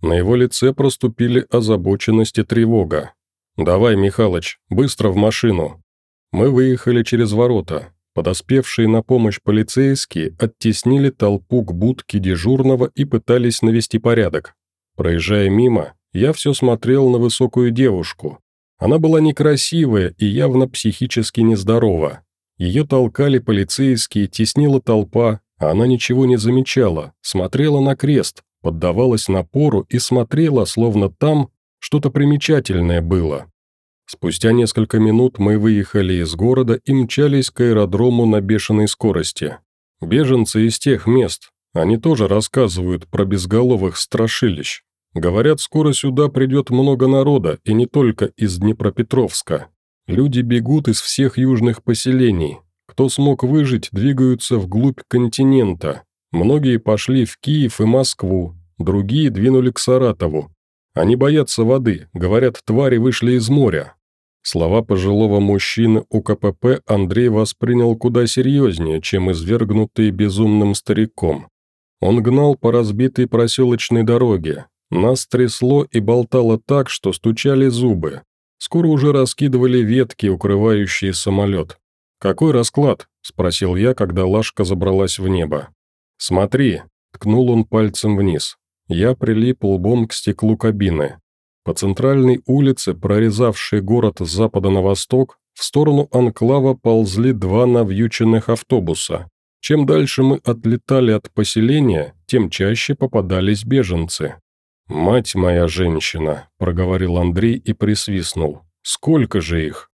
На его лице проступили озабоченность и тревога. «Давай, Михалыч, быстро в машину». Мы выехали через ворота. Подоспевшие на помощь полицейские оттеснили толпу к будке дежурного и пытались навести порядок. Проезжая мимо, я все смотрел на высокую девушку, она была некрасивая и явно психически нездорова. Ее толкали полицейские, теснила толпа, а она ничего не замечала, смотрела на крест, поддавалась напору и смотрела, словно там что-то примечательное было. Спустя несколько минут мы выехали из города и мчались к аэродрому на бешеной скорости. Беженцы из тех мест, они тоже рассказывают про безголовых страшилищ. Говорят, скоро сюда придет много народа, и не только из Днепропетровска. Люди бегут из всех южных поселений. Кто смог выжить, двигаются вглубь континента. Многие пошли в Киев и Москву, другие двинули к Саратову. Они боятся воды, говорят, твари вышли из моря. Слова пожилого мужчины у КПП Андрей воспринял куда серьезнее, чем извергнутые безумным стариком. Он гнал по разбитой проселочной дороге, нас трясло и болтало так, что стучали зубы. Скоро уже раскидывали ветки, укрывающие самолет. «Какой расклад?» – спросил я, когда Лашка забралась в небо. «Смотри», – ткнул он пальцем вниз. Я прилип лбом к стеклу кабины. По центральной улице, прорезавшей город с запада на восток, в сторону анклава ползли два навьюченных автобуса. Чем дальше мы отлетали от поселения, тем чаще попадались беженцы. «Мать моя женщина», – проговорил Андрей и присвистнул. «Сколько же их?»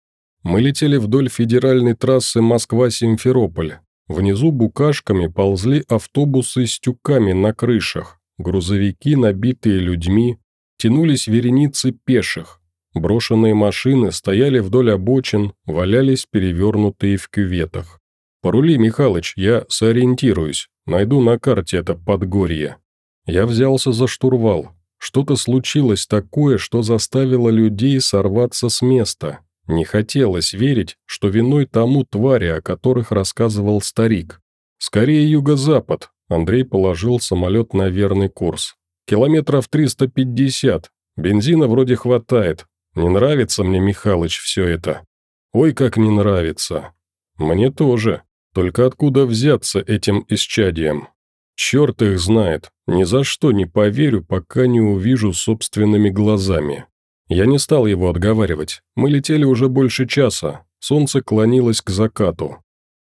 Мы летели вдоль федеральной трассы Москва-Симферополь. Внизу букашками ползли автобусы с тюками на крышах, грузовики, набитые людьми, тянулись вереницы пеших. Брошенные машины стояли вдоль обочин, валялись перевернутые в кюветах. «Порули, Михалыч, я сориентируюсь, найду на карте это подгорье». Я взялся за штурвал, что-то случилось такое, что заставило людей сорваться с места. Не хотелось верить, что виной тому твари, о которых рассказывал старик. Скорее юго-запад. Андрей положил самолет на верный курс. Километров 350. Бензина вроде хватает. Не нравится мне, Михалыч, все это. Ой, как не нравится. Мне тоже. Только откуда взяться этим исчадием? Черт их знает. Ни за что не поверю, пока не увижу собственными глазами. Я не стал его отговаривать. Мы летели уже больше часа. Солнце клонилось к закату.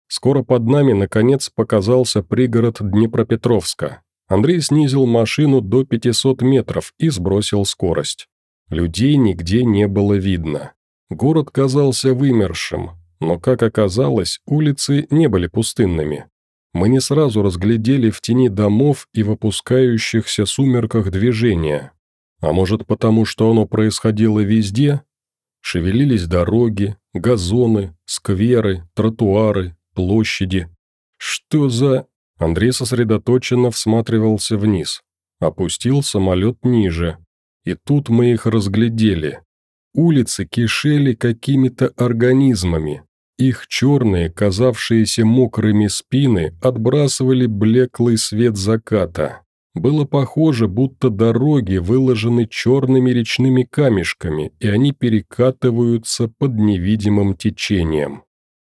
Скоро под нами, наконец, показался пригород Днепропетровска. Андрей снизил машину до 500 метров и сбросил скорость. Людей нигде не было видно. Город казался вымершим, но, как оказалось, улицы не были пустынными. Мы не сразу разглядели в тени домов и в опускающихся сумерках движения. А может потому, что оно происходило везде? Шевелились дороги, газоны, скверы, тротуары, площади. Что за... Андрей сосредоточенно всматривался вниз. Опустил самолет ниже. И тут мы их разглядели. Улицы кишели какими-то организмами. Их черные, казавшиеся мокрыми спины отбрасывали блеклый свет заката. Было похоже, будто дороги выложены черными речными камешками, и они перекатываются под невидимым течением.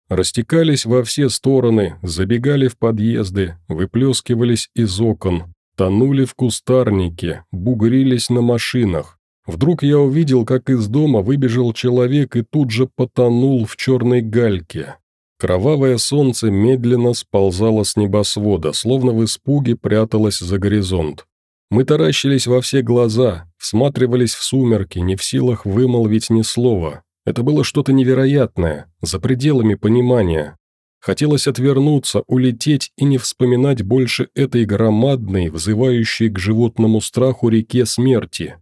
Растекались во все стороны, забегали в подъезды, выплескивались из окон, тонули в кустарнике, бугрились на машинах. Вдруг я увидел, как из дома выбежал человек и тут же потонул в черной гальке. Кровавое солнце медленно сползало с небосвода, словно в испуге пряталось за горизонт. Мы таращились во все глаза, всматривались в сумерки, не в силах вымолвить ни слова. Это было что-то невероятное, за пределами понимания. Хотелось отвернуться, улететь и не вспоминать больше этой громадной, взывающей к животному страху реке смерти.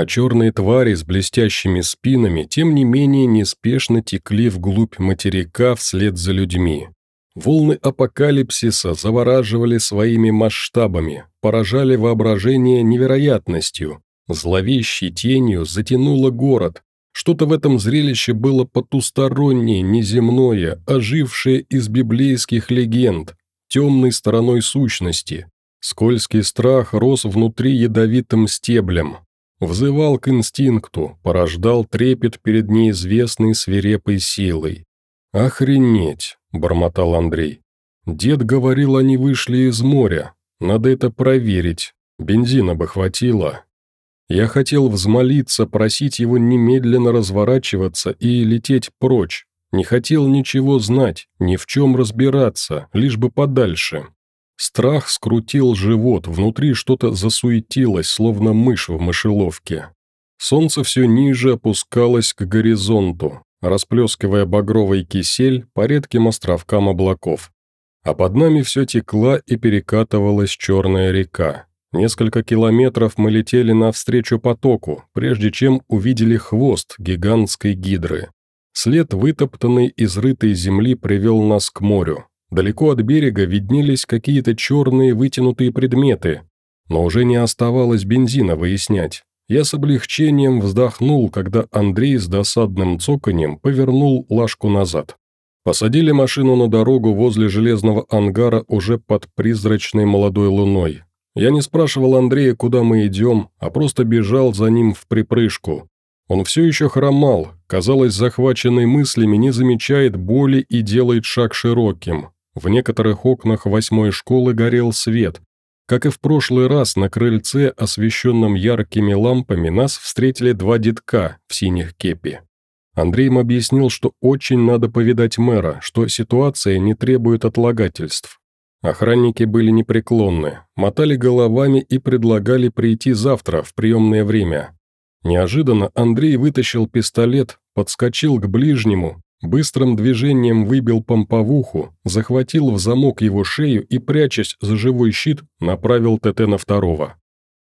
А черные твари с блестящими спинами, тем не менее, неспешно текли вглубь материка вслед за людьми. Волны апокалипсиса завораживали своими масштабами, поражали воображение невероятностью, зловещей тенью затянуло город, что-то в этом зрелище было потустороннее, неземное, ожившее из библейских легенд, темной стороной сущности. Скользкий страх рос внутри ядовитым стеблем. Взывал к инстинкту, порождал трепет перед неизвестной свирепой силой. «Охренеть!» – бормотал Андрей. «Дед говорил, они вышли из моря. Надо это проверить. Бензина бы хватило». Я хотел взмолиться, просить его немедленно разворачиваться и лететь прочь. Не хотел ничего знать, ни в чем разбираться, лишь бы подальше. Страх скрутил живот, внутри что-то засуетилось, словно мышь в мышеловке. Солнце все ниже опускалось к горизонту, расплескивая багровый кисель по редким островкам облаков. А под нами все текла и перекатывалась черная река. Несколько километров мы летели навстречу потоку, прежде чем увидели хвост гигантской гидры. След вытоптанной, изрытой земли привел нас к морю. Далеко от берега виднелись какие-то черные вытянутые предметы, но уже не оставалось бензина выяснять. Я с облегчением вздохнул, когда Андрей с досадным цоканьем повернул лашку назад. Посадили машину на дорогу возле железного ангара уже под призрачной молодой луной, я не спрашивал Андрея, куда мы идем, а просто бежал за ним в припрыжку. Он все еще хромал, казалось, захваченный мыслями не замечает боли и делает шаг широким. В некоторых окнах восьмой школы горел свет. Как и в прошлый раз, на крыльце, освещенном яркими лампами, нас встретили два детка в синих кепи. Андрей им объяснил, что очень надо повидать мэра, что ситуация не требует отлагательств. Охранники были непреклонны, мотали головами и предлагали прийти завтра в приемное время. Неожиданно Андрей вытащил пистолет, подскочил к ближнему, быстрым движением выбил помповуху, захватил в замок его шею и, прячась за живой щит, направил ТТ на второго.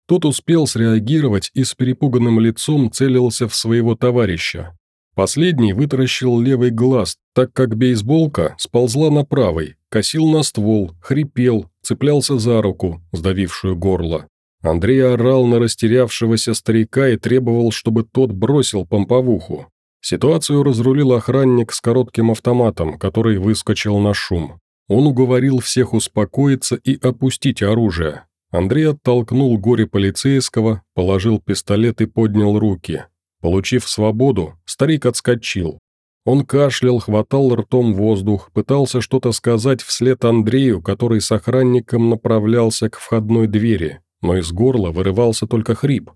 Тот успел среагировать и с перепуганным лицом целился в своего товарища. Последний вытаращил левый глаз, так как бейсболка сползла на правый, косил на ствол, хрипел, цеплялся за руку, сдавившую горло. Андрей орал на растерявшегося старика и требовал, чтобы тот бросил помповуху. Ситуацию разрулил охранник с коротким автоматом, который выскочил на шум. Он уговорил всех успокоиться и опустить оружие. Андрей оттолкнул горе полицейского, положил пистолет и поднял руки. Получив свободу, старик отскочил. Он кашлял, хватал ртом воздух, пытался что-то сказать вслед Андрею, который с охранником направлялся к входной двери, но из горла вырывался только хрип.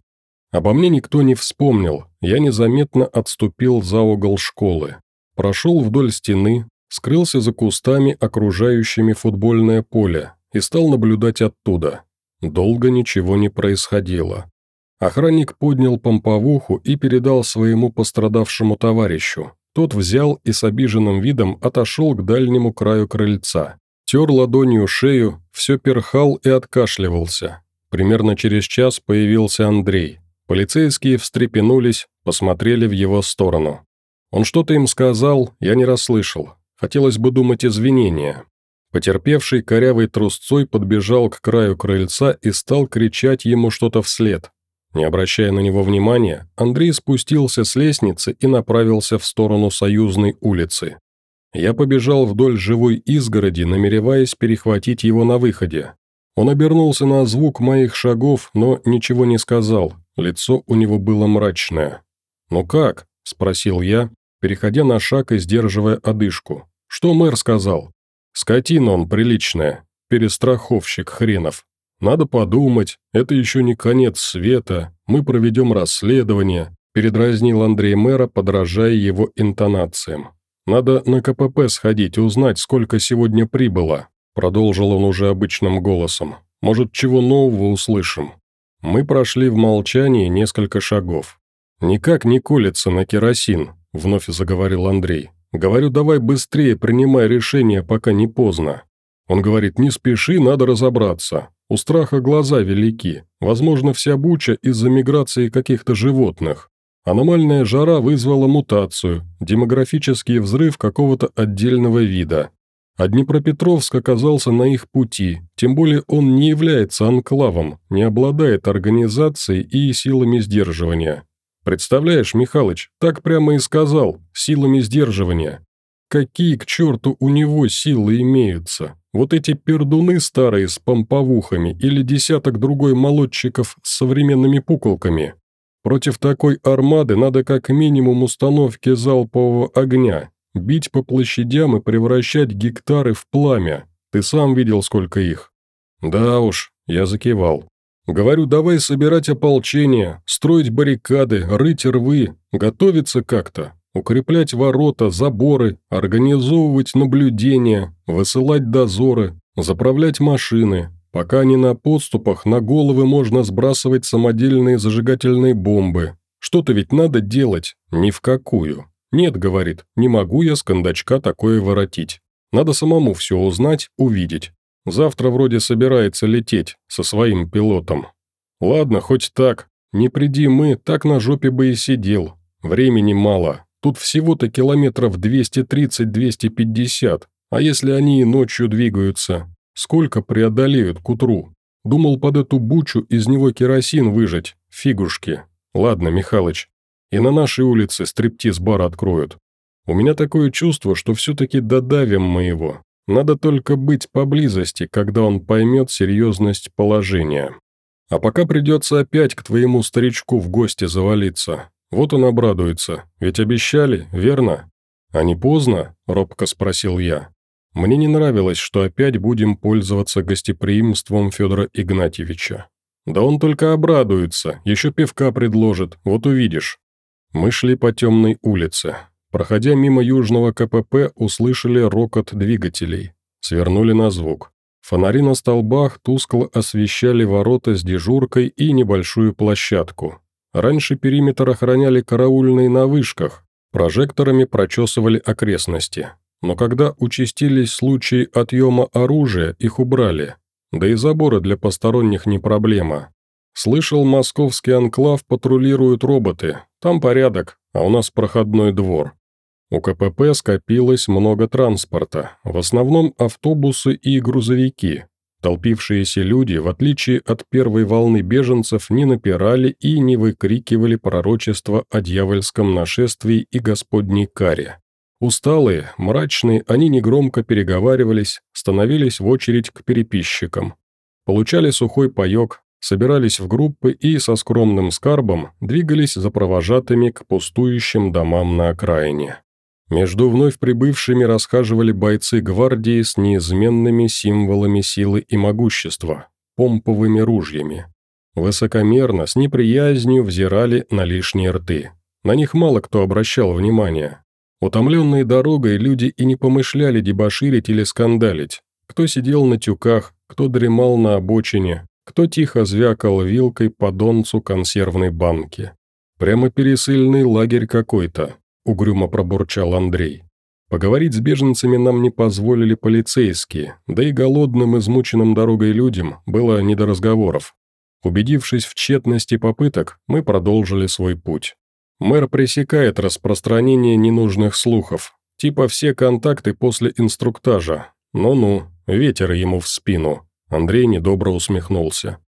Обо мне никто не вспомнил, я незаметно отступил за угол школы. Прошел вдоль стены, скрылся за кустами, окружающими футбольное поле, и стал наблюдать оттуда. Долго ничего не происходило. Охранник поднял помповуху и передал своему пострадавшему товарищу. Тот взял и с обиженным видом отошел к дальнему краю крыльца. Тер ладонью шею, все перхал и откашливался. Примерно через час появился Андрей. Полицейские встрепенулись, посмотрели в его сторону. Он что-то им сказал, я не расслышал. Хотелось бы думать извинения. Потерпевший корявой трусцой подбежал к краю крыльца и стал кричать ему что-то вслед. Не обращая на него внимания, Андрей спустился с лестницы и направился в сторону Союзной улицы. Я побежал вдоль живой изгороди, намереваясь перехватить его на выходе. Он обернулся на звук моих шагов, но ничего не сказал, лицо у него было мрачное. «Ну как?» – спросил я, переходя на шаг и сдерживая одышку. «Что мэр сказал?» «Скотина он приличная, перестраховщик хренов. Надо подумать, это еще не конец света, мы проведем расследование», передразнил Андрей мэра, подражая его интонациям. «Надо на КПП сходить, узнать, сколько сегодня прибыло», продолжил он уже обычным голосом. «Может, чего нового услышим?» Мы прошли в молчании несколько шагов. «Никак не колется на керосин», – вновь заговорил Андрей. «Говорю, давай быстрее принимай решение, пока не поздно». Он говорит, не спеши, надо разобраться. У страха глаза велики. Возможно, вся буча из-за миграции каких-то животных. Аномальная жара вызвала мутацию, демографический взрыв какого-то отдельного вида. А Днепропетровск оказался на их пути, тем более он не является анклавом, не обладает организацией и силами сдерживания. Представляешь, Михалыч, так прямо и сказал, силами сдерживания. Какие к черту у него силы имеются? Вот эти пердуны старые с помповухами или десяток другой молодчиков с современными пуколками. Против такой армады надо как минимум установки залпового огня, Бить по площадям и превращать гектары в пламя. Ты сам видел, сколько их». «Да уж», – я закивал. «Говорю, давай собирать ополчение, строить баррикады, рыть рвы, готовиться как-то, укреплять ворота, заборы, организовывать наблюдения, высылать дозоры, заправлять машины. Пока они на подступах, на головы можно сбрасывать самодельные зажигательные бомбы. Что-то ведь надо делать, ни в какую». «Нет», — говорит, — «не могу я с кондачка такое воротить. Надо самому все узнать, увидеть. Завтра вроде собирается лететь со своим пилотом». «Ладно, хоть так. Не приди мы, так на жопе бы и сидел. Времени мало. Тут всего-то километров 230-250. А если они и ночью двигаются? Сколько преодолеют к утру? Думал под эту бучу из него керосин выжать. Фигушки. Ладно, Михалыч, и на нашей улице стриптиз-бар откроют. У меня такое чувство, что все-таки додавим мы его. Надо только быть поблизости, когда он поймет серьезность положения. А пока придется опять к твоему старичку в гости завалиться. Вот он обрадуется, ведь обещали, верно? А не поздно?» – робко спросил я. Мне не нравилось, что опять будем пользоваться гостеприимством Федора Игнатьевича. Да он только обрадуется, еще пивка предложит, вот увидишь. Мы шли по темной улице. Проходя мимо южного КПП, услышали рокот двигателей. Свернули на звук. Фонари на столбах тускло освещали ворота с дежуркой и небольшую площадку. Раньше периметр охраняли караульные на вышках, прожекторами прочесывали окрестности. Но когда участились случаи отъема оружия, их убрали. Да и заборы для посторонних не проблема. Слышал, московский анклав патрулируют роботы, там порядок, а у нас проходной двор. У КПП скопилось много транспорта, в основном автобусы и грузовики. Толпившиеся люди, в отличие от первой волны беженцев, не напирали и не выкрикивали пророчества о дьявольском нашествии и господней каре. Усталые, мрачные, они негромко переговаривались, становились в очередь к переписчикам. получали сухой паек, собирались в группы и со скромным скарбом двигались за провожатыми к пустующим домам на окраине. Между вновь прибывшими расхаживали бойцы гвардии с неизменными символами силы и могущества – помповыми ружьями. Высокомерно, с неприязнью взирали на лишние рты. На них мало кто обращал внимание. Утомленные дорогой люди и не помышляли дебоширить или скандалить. Кто сидел на тюках, кто дремал на обочине, кто тихо звякал вилкой по донцу консервной банки. Прямо пересыльный лагерь какой-то, угрюмо пробурчал Андрей. Поговорить с беженцами нам не позволили полицейские, да и голодным, измученным дорогой людям было не до разговоров. Убедившись в тщетности попыток, мы продолжили свой путь. Мэр пресекает распространение ненужных слухов, типа все контакты после инструктажа. Ну-ну, ветер ему в спину. Андрей недобро усмехнулся.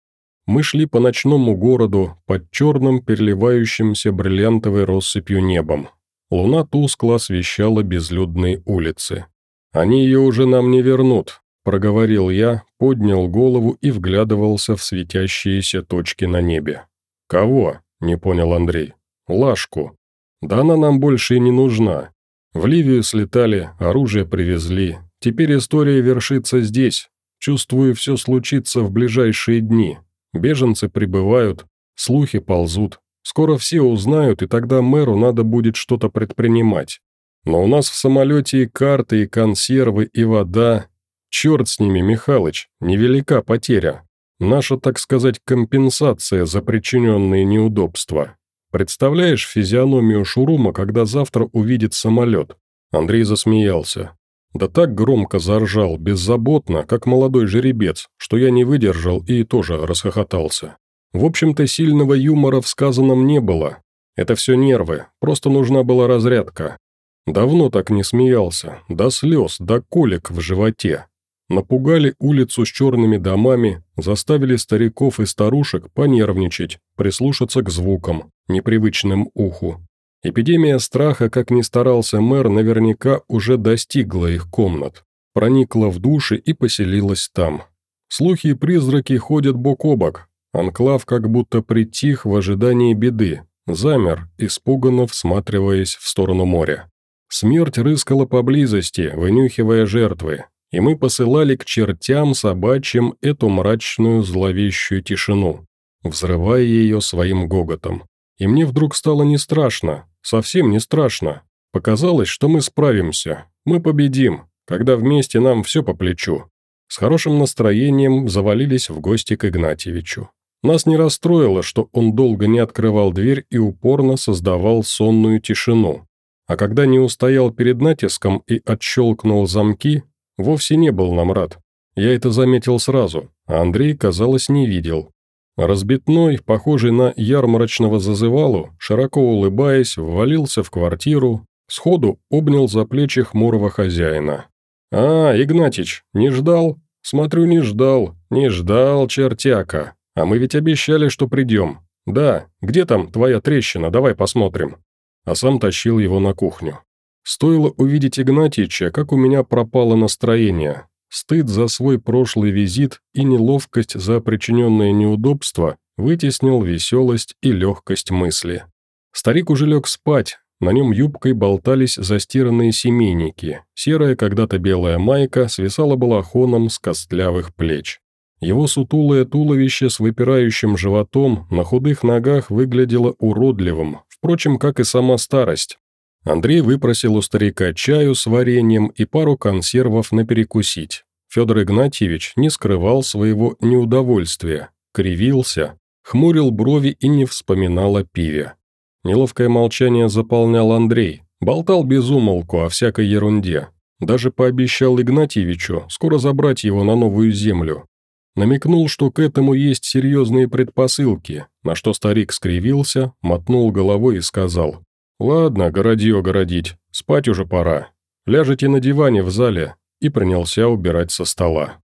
Мы шли по ночному городу, под черным переливающимся бриллиантовой россыпью небом. Луна тускло освещала безлюдные улицы. «Они ее уже нам не вернут», – проговорил я, поднял голову и вглядывался в светящиеся точки на небе. «Кого?» – не понял Андрей. Лашку. Да она нам больше и не нужна. В Ливию слетали, оружие привезли. Теперь история вершится здесь. Чувствую, все случится в ближайшие дни. Беженцы прибывают, слухи ползут. Скоро все узнают, и тогда мэру надо будет что-то предпринимать. Но у нас в самолете и карты, и консервы, и вода. Черт с ними, Михалыч, невелика потеря. Наша, так сказать, компенсация за причиненные неудобства. Представляешь физиономию Шурума, когда завтра увидит самолет?» Андрей засмеялся. Да так громко заржал, беззаботно, как молодой жеребец, что я не выдержал и тоже расхохотался. В общем-то, сильного юмора в сказанном не было. Это все нервы, просто нужна была разрядка. Давно так не смеялся, до слез, до колик в животе. Напугали улицу с черными домами, заставили стариков и старушек понервничать, прислушаться к звукам, непривычным уху. Эпидемия страха, как ни старался мэр, наверняка уже достигла их комнат, проникла в души и поселилась там. Слухи и призраки ходят бок о бок, анклав как будто притих в ожидании беды, замер, испуганно всматриваясь в сторону моря. Смерть рыскала поблизости, вынюхивая жертвы, и мы посылали к чертям собачьим эту мрачную зловещую тишину, взрывая ее своим гоготом. И мне вдруг стало не страшно, совсем не страшно. Показалось, что мы справимся, мы победим, когда вместе нам все по плечу. С хорошим настроением завалились в гости к Игнатьевичу. Нас не расстроило, что он долго не открывал дверь и упорно создавал сонную тишину. А когда не устоял перед натиском и отщелкнул замки, вовсе не был нам рад. Я это заметил сразу, а Андрей, казалось, не видел. Разбитной, похожий на ярмарочного зазывалу, широко улыбаясь, ввалился в квартиру, сходу обнял за плечи хмурого хозяина. «А, Игнатич, не ждал? Смотрю, не ждал, не ждал, чертяка. А мы ведь обещали, что придем. Да, где там твоя трещина, давай посмотрим». А сам тащил его на кухню. Стоило увидеть Игнатьича, как у меня пропало настроение. Стыд за свой прошлый визит и неловкость за причиненное неудобство вытеснил веселость и легкость мысли. Старик уже лег спать, на нем юбкой болтались застиранные семейники, серая когда-то белая майка свисала балахоном с костлявых плеч. Его сутулое туловище с выпирающим животом на худых ногах выглядело уродливым, впрочем, как и сама старость. Андрей выпросил у старика чаю с вареньем и пару консервов на перекусить. Федор Игнатьевич не скрывал своего неудовольствия, кривился, хмурил брови и не вспоминал о пиве. Неловкое молчание заполнял Андрей, болтал без умолку о всякой ерунде. Даже пообещал Игнатьевичу скоро забрать его на новую землю. Намекнул, что к этому есть серьезные предпосылки, на что старик скривился, мотнул головой и сказал «Ладно, городье городить, спать уже пора. Ляжете на диване в зале». И принялся убирать со стола.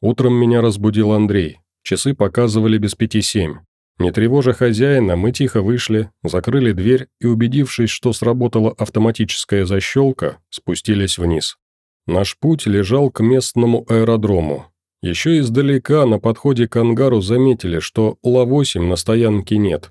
Утром меня разбудил Андрей. Часы показывали без пяти семь. Не тревожа хозяина, мы тихо вышли, закрыли дверь и, убедившись, что сработала автоматическая защелка, спустились вниз. Наш путь лежал к местному аэродрому. Еще издалека на подходе к ангару заметили, что Ла-8 на стоянке нет.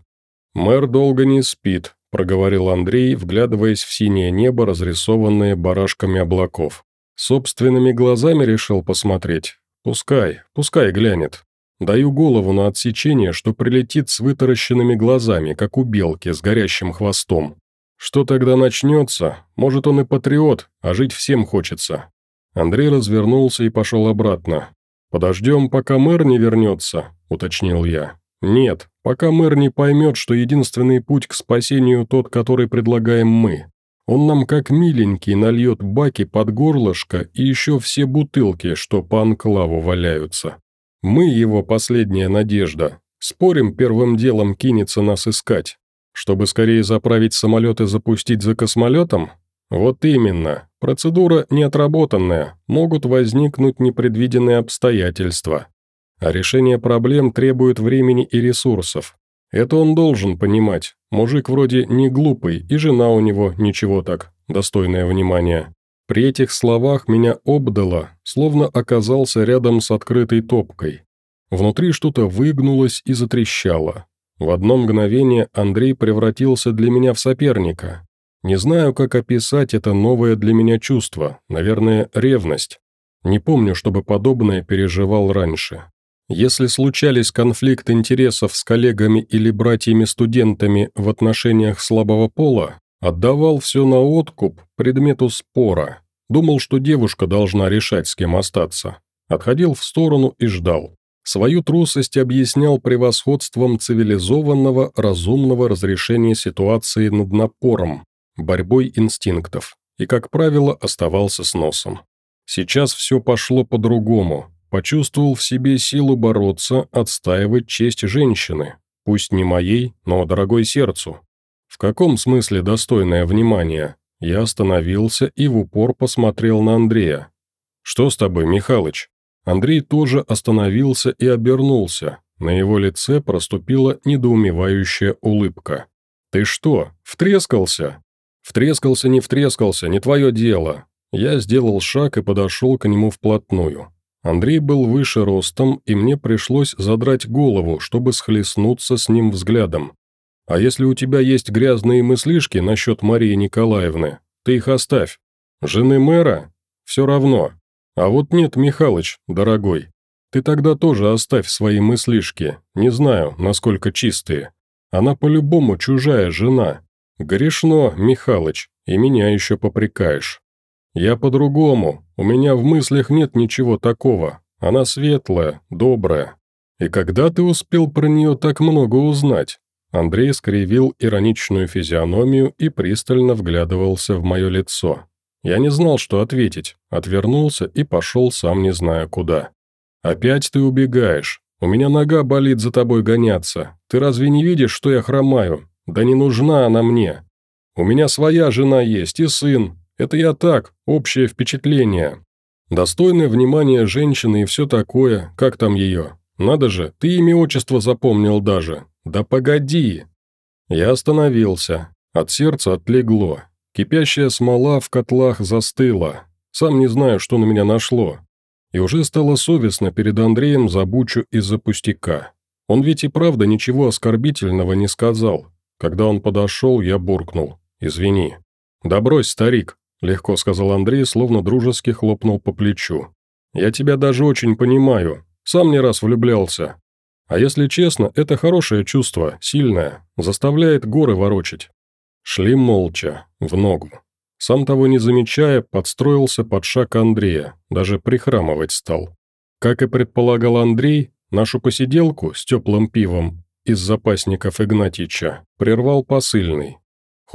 «Мэр долго не спит», – проговорил Андрей, вглядываясь в синее небо, разрисованное барашками облаков. «Собственными глазами решил посмотреть? Пускай, пускай глянет. Даю голову на отсечение, что прилетит с вытаращенными глазами, как у белки с горящим хвостом. Что тогда начнется? Может, он и патриот, а жить всем хочется». Андрей развернулся и пошел обратно. «Подождем, пока мэр не вернется», – уточнил я. «Нет, пока мэр не поймет, что единственный путь к спасению тот, который предлагаем мы. Он нам как миленький нальет баки под горлышко и еще все бутылки, что по анклаву валяются. Мы его последняя надежда. Спорим, первым делом кинется нас искать. Чтобы скорее заправить самолет и запустить за космолетом? Вот именно. Процедура неотработанная, могут возникнуть непредвиденные обстоятельства. А решение проблем требует времени и ресурсов. Это он должен понимать. Мужик вроде не глупый, и жена у него ничего так, достойное внимания. При этих словах меня обдало, словно оказался рядом с открытой топкой. Внутри что-то выгнулось и затрещало. В одно мгновение Андрей превратился для меня в соперника. Не знаю, как описать это новое для меня чувство, наверное, ревность. Не помню, чтобы подобное переживал раньше. Если случались конфликт интересов с коллегами или братьями-студентами в отношениях слабого пола, Отдавал все на откуп предмету спора. Думал, что девушка должна решать, с кем остаться. Отходил в сторону и ждал. Свою трусость объяснял превосходством цивилизованного, разумного разрешения ситуации над напором, борьбой инстинктов, и, как правило, оставался с носом. Сейчас все пошло по-другому. Почувствовал в себе силу бороться, отстаивать честь женщины, пусть не моей, но дорогой сердцу, «В каком смысле достойное внимания?» Я остановился и в упор посмотрел на Андрея. «Что с тобой, Михалыч?» Андрей тоже остановился и обернулся. На его лице проступила недоумевающая улыбка. «Ты что, втрескался?» «Втрескался, не втрескался, не твое дело». Я сделал шаг и подошел к нему вплотную. Андрей был выше ростом, и мне пришлось задрать голову, чтобы схлестнуться с ним взглядом. А если у тебя есть грязные мыслишки насчет Марии Николаевны, ты их оставь. Жены мэра? Все равно. А вот нет, Михалыч, дорогой. Ты тогда тоже оставь свои мыслишки, не знаю, насколько чистые. Она по-любому чужая жена. Грешно, Михалыч, и меня еще попрекаешь. Я по-другому, у меня в мыслях нет ничего такого. Она светлая, добрая. И когда ты успел про нее так много узнать? Андрей скривил ироничную физиономию и пристально вглядывался в мое лицо. Я не знал, что ответить, отвернулся и пошел сам не зная куда. «Опять ты убегаешь. У меня нога болит за тобой гоняться. Ты разве не видишь, что я хромаю? Да не нужна она мне. У меня своя жена есть и сын. Это я так, общее впечатление. Достойное внимания женщины и все такое, как там ее. Надо же, ты имя отчество запомнил даже. «Да погоди!» Я остановился. От сердца отлегло. Кипящая смола в котлах застыла. Сам не знаю, что на меня нашло. И уже стало совестно перед Андреем за бучу из-за пустяка. Он ведь и правда ничего оскорбительного не сказал. Когда он подошел, я буркнул. «Извини». «Да брось, старик», – легко сказал Андрей, словно дружески хлопнул по плечу. «Я тебя даже очень понимаю. Сам не раз влюблялся. А если честно, это хорошее чувство, сильное, заставляет горы ворочать. Шли молча, в ногу. Сам того не замечая, подстроился под шаг Андрея, даже прихрамывать стал. Как и предполагал Андрей, нашу посиделку с теплым пивом из запасников Игнатьича прервал посыльный.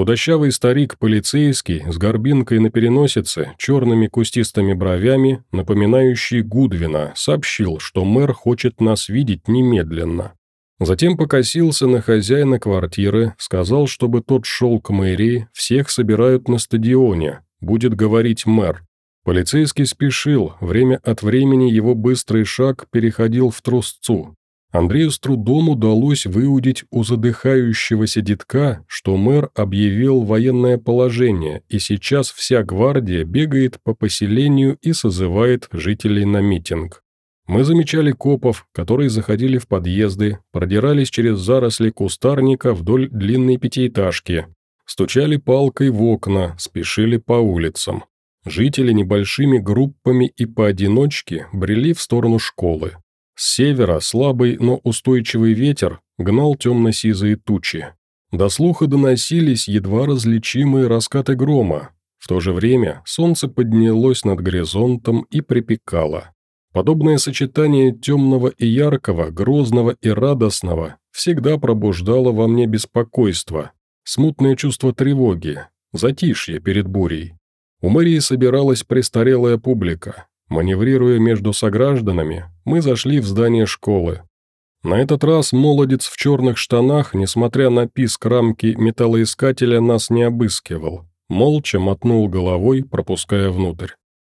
Худощавый старик-полицейский с горбинкой на переносице, черными кустистыми бровями, напоминающий Гудвина, сообщил, что мэр хочет нас видеть немедленно. Затем покосился на хозяина квартиры, сказал, чтобы тот шел к мэрии, всех собирают на стадионе, будет говорить мэр. Полицейский спешил, время от времени его быстрый шаг переходил в трусцу. Андрею с трудом удалось выудить у задыхающегося детка, что мэр объявил военное положение, и сейчас вся гвардия бегает по поселению и созывает жителей на митинг. Мы замечали копов, которые заходили в подъезды, продирались через заросли кустарника вдоль длинной пятиэтажки, стучали палкой в окна, спешили по улицам. Жители небольшими группами и поодиночке брели в сторону школы. С севера слабый, но устойчивый ветер гнал темно-сизые тучи. До слуха доносились едва различимые раскаты грома. В то же время солнце поднялось над горизонтом и припекало. Подобное сочетание темного и яркого, грозного и радостного всегда пробуждало во мне беспокойство, смутное чувство тревоги, затишье перед бурей. У мэрии собиралась престарелая публика. Маневрируя между согражданами, мы зашли в здание школы. На этот раз молодец в черных штанах, несмотря на писк рамки металлоискателя, нас не обыскивал. Молча мотнул головой, пропуская внутрь.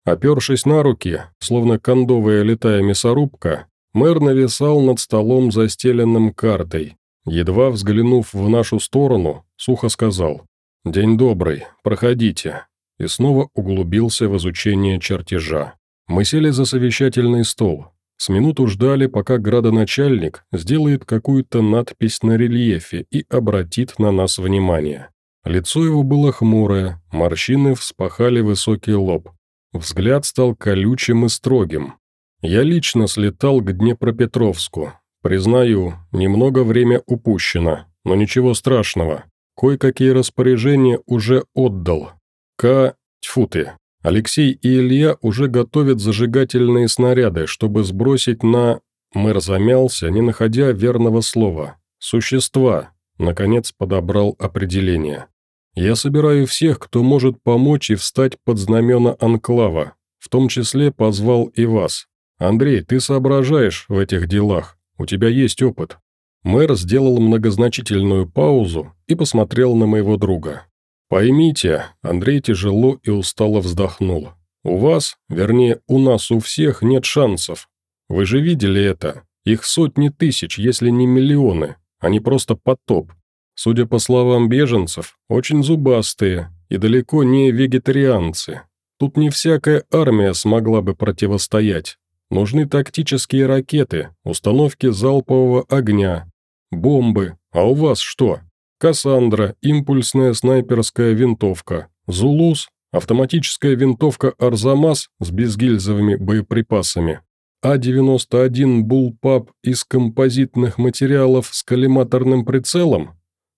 Опершись на руки, словно кондовая летая мясорубка, мэр нависал над столом, застеленным картой. Едва взглянув в нашу сторону, сухо сказал «День добрый, проходите», и снова углубился в изучение чертежа. Мы сели за совещательный стол. С минуту ждали, пока градоначальник сделает какую-то надпись на рельефе и обратит на нас внимание. Лицо его было хмурое, морщины вспахали высокий лоб. Взгляд стал колючим и строгим. Я лично слетал к Днепропетровску. Признаю, немного время упущено, но ничего страшного. Кое-какие распоряжения уже отдал. К... Тьфу ты. Алексей и Илья уже готовят зажигательные снаряды, чтобы сбросить на... Мэр замялся, не находя верного слова. «Существа», — наконец подобрал определение. Я собираю всех, кто может помочь и встать под знамена Анклава, в том числе позвал и вас. Андрей, ты соображаешь в этих делах, у тебя есть опыт». Мэр сделал многозначительную паузу и посмотрел на моего друга. «Поймите», Андрей тяжело и устало вздохнул. «У вас, вернее, у нас у всех нет шансов. Вы же видели это. Их сотни тысяч, если не миллионы. Они просто потоп. Судя по словам беженцев, очень зубастые и далеко не вегетарианцы. Тут не всякая армия смогла бы противостоять. Нужны тактические ракеты, установки залпового огня, бомбы. А у вас что? Кассандра, импульсная снайперская винтовка, Зулус, автоматическая винтовка Арзамас с безгильзовыми боеприпасами, А-91 Буллпап из композитных материалов с коллиматорным прицелом,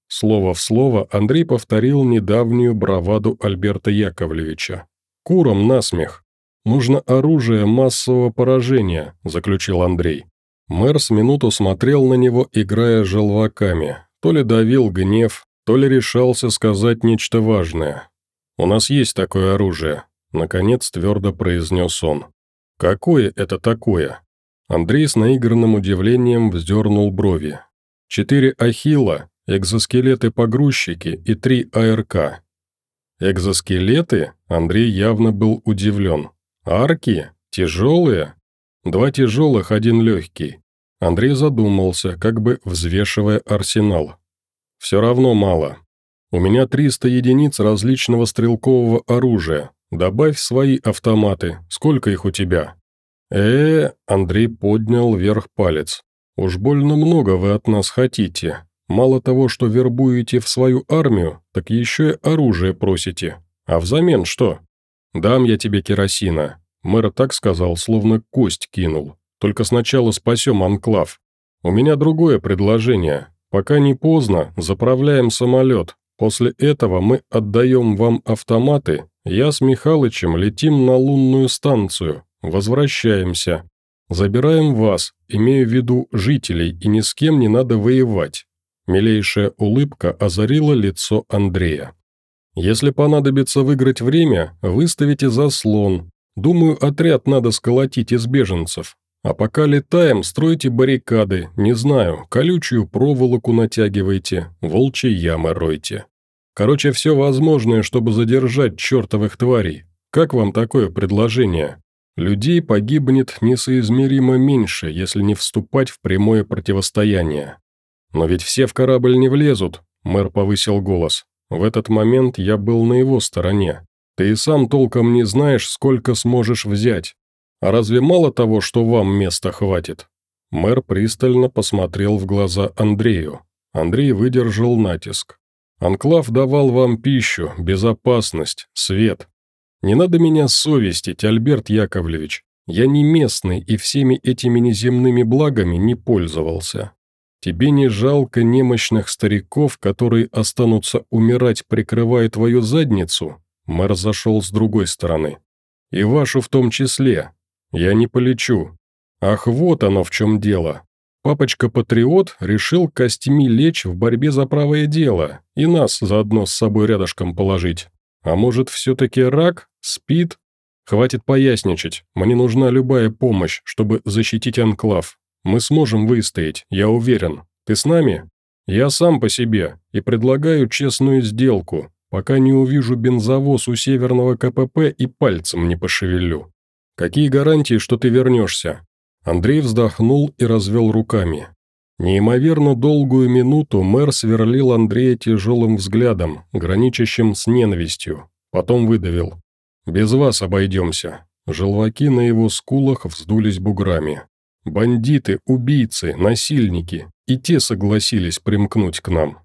Слово в слово Андрей повторил недавнюю браваду Альберта Яковлевича. «Куром насмех. Нужно оружие массового поражения», – заключил Андрей. Мэр с минуту смотрел на него, играя желваками. То ли давил гнев, то ли решался сказать нечто важное. «У нас есть такое оружие», – наконец твердо произнес он. «Какое это такое?» Андрей с наигранным удивлением вздернул брови. «Четыре ахилла экзоскелеты-погрузчики и три АРК. Экзоскелеты? Андрей явно был удивлен. Арки? Тяжелые? Два тяжелых, один легкий. Андрей задумался, как бы взвешивая арсенал. Все равно мало. У меня 300 единиц различного стрелкового оружия. Добавь свои автоматы. Сколько их у тебя? э, -э Андрей поднял вверх палец. «Уж больно много вы от нас хотите. Мало того, что вербуете в свою армию, так еще и оружие просите. А взамен что? Дам я тебе керосина. Мэр так сказал, словно кость кинул. Только сначала спасем анклав. У меня другое предложение. Пока не поздно, заправляем самолет. После этого мы отдаем вам автоматы, я с Михалычем летим на лунную станцию, возвращаемся. Забираем вас, имея в виду жителей, и ни с кем не надо воевать. Милейшая улыбка озарила лицо Андрея. «Если понадобится выиграть время, выставите заслон. Думаю, отряд надо сколотить из беженцев. А пока летаем, стройте баррикады, не знаю, колючую проволоку натягивайте, волчьи ямы ройте. Короче, все возможное, чтобы задержать чертовых тварей. Как вам такое предложение? Людей погибнет несоизмеримо меньше, если не вступать в прямое противостояние. «Но ведь все в корабль не влезут», – мэр повысил голос. «В этот момент я был на его стороне. Ты и сам толком не знаешь, сколько сможешь взять. А разве мало того, что вам места хватит?» Мэр пристально посмотрел в глаза Андрею. Андрей выдержал натиск. «Анклав давал вам пищу, безопасность, свет. Не надо меня совестить, Альберт Яковлевич. Я не местный и всеми этими неземными благами не пользовался. Тебе не жалко немощных стариков, которые останутся умирать, прикрывая твою задницу?» Мэр зашел с другой стороны. «И вашу в том числе. Я не полечу. Ах, вот оно в чем дело. Папочка-патриот решил костями лечь в борьбе за правое дело и нас заодно с собой рядышком положить. А может, все-таки рак? Спит? Хватит поясничать. Мне нужна любая помощь, чтобы защитить анклав. Мы сможем выстоять, я уверен. Ты с нами? Я сам по себе и предлагаю честную сделку, пока не увижу бензовоз у северного КПП и пальцем не пошевелю. Какие гарантии, что ты вернешься? Андрей вздохнул и развел руками. Неимоверно долгую минуту мэр сверлил Андрея тяжелым взглядом, граничащим с ненавистью. Потом выдавил. «Без вас обойдемся». Желваки на его скулах вздулись буграми. Бандиты, убийцы, насильники. И те согласились примкнуть к нам.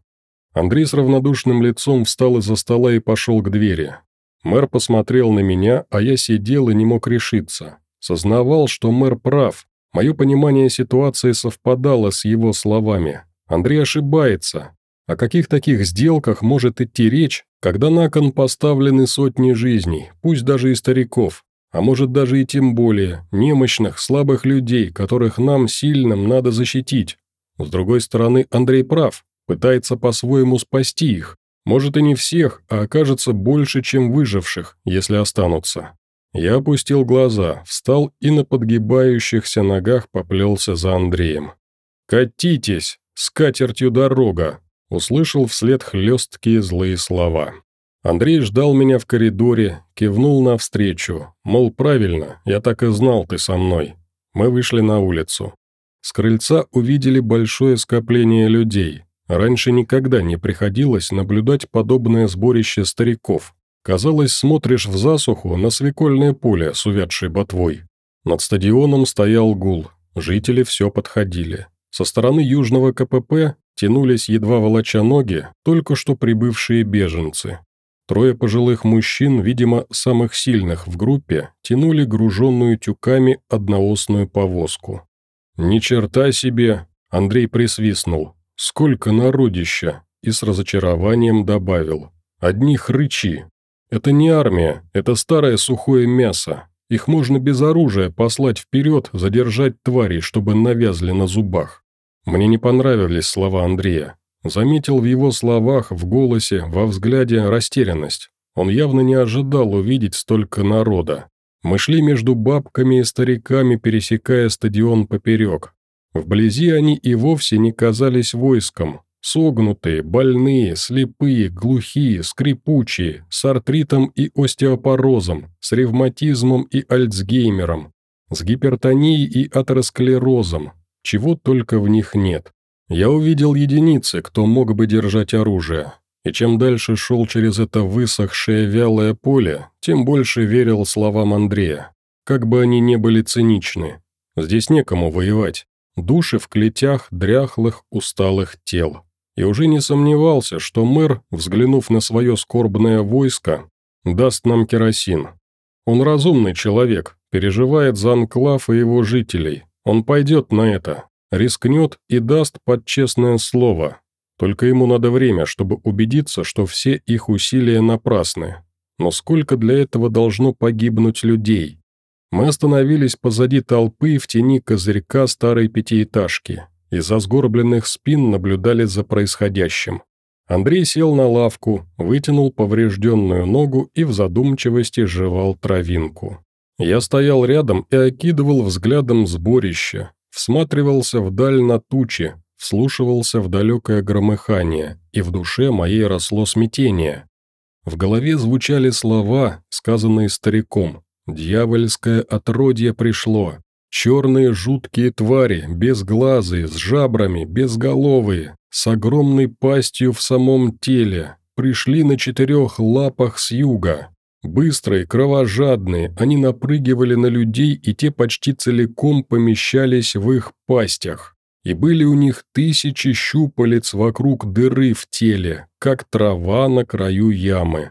Андрей с равнодушным лицом встал из-за стола и пошел к двери. Мэр посмотрел на меня, а я сидел и не мог решиться. Сознавал, что мэр прав, Мое понимание ситуации совпадало с его словами. Андрей ошибается. О каких таких сделках может идти речь, когда на кон поставлены сотни жизней, пусть даже и стариков, а может даже и тем более, немощных, слабых людей, которых нам, сильным, надо защитить. С другой стороны, Андрей прав, пытается по-своему спасти их. Может и не всех, а окажется больше, чем выживших, если останутся. Я опустил глаза, встал и на подгибающихся ногах поплелся за Андреем. «Катитесь! С катертью дорога!» Услышал вслед хлесткие злые слова. Андрей ждал меня в коридоре, кивнул навстречу, мол, правильно, я так и знал, ты со мной. Мы вышли на улицу. С крыльца увидели большое скопление людей. Раньше никогда не приходилось наблюдать подобное сборище стариков. Казалось, смотришь в засуху на свекольное поле с увядшей ботвой. Над стадионом стоял гул, жители все подходили. Со стороны южного КПП тянулись едва волоча ноги только что прибывшие беженцы. Трое пожилых мужчин, видимо, самых сильных в группе, тянули груженную тюками одноосную повозку. «Ни черта себе!» – Андрей присвистнул. «Сколько народища!» и с разочарованием добавил. «Одни хрычи, это не армия, это старое сухое мясо. Их можно без оружия послать вперед, задержать тварей, чтобы навязли на зубах. Мне не понравились слова Андрея. Заметил в его словах, в голосе, во взгляде растерянность. Он явно не ожидал увидеть столько народа. Мы шли между бабками и стариками, пересекая стадион поперек. Вблизи они и вовсе не казались войском, Согнутые, больные, слепые, глухие, скрипучие, с артритом и остеопорозом, с ревматизмом и альцгеймером, с гипертонией и атеросклерозом, чего только в них нет. Я увидел единицы, кто мог бы держать оружие, и чем дальше шел через это высохшее вялое поле, тем больше верил словам Андрея, как бы они не были циничны. Здесь некому воевать. Души в клетях дряхлых, усталых тел и уже не сомневался, что мэр, взглянув на свое скорбное войско, даст нам керосин. Он разумный человек, переживает за анклав и его жителей. Он пойдет на это, рискнет и даст под честное слово. Только ему надо время, чтобы убедиться, что все их усилия напрасны. Но сколько для этого должно погибнуть людей? Мы остановились позади толпы в тени козырька старой пятиэтажки. Из-за сгорбленных спин наблюдали за происходящим. Андрей сел на лавку, вытянул поврежденную ногу и в задумчивости жевал травинку. Я стоял рядом и окидывал взглядом сборище, всматривался вдаль на тучи, вслушивался в далекое громыхание, и в душе моей росло смятение. В голове звучали слова, сказанные стариком. «Дьявольское отродье пришло, Черные жуткие твари, безглазые, с жабрами, безголовые, с огромной пастью в самом теле, пришли на четырех лапах с юга. Быстрые, кровожадные, они напрыгивали на людей, и те почти целиком помещались в их пастях. И были у них тысячи щупалец вокруг дыры в теле, как трава на краю ямы.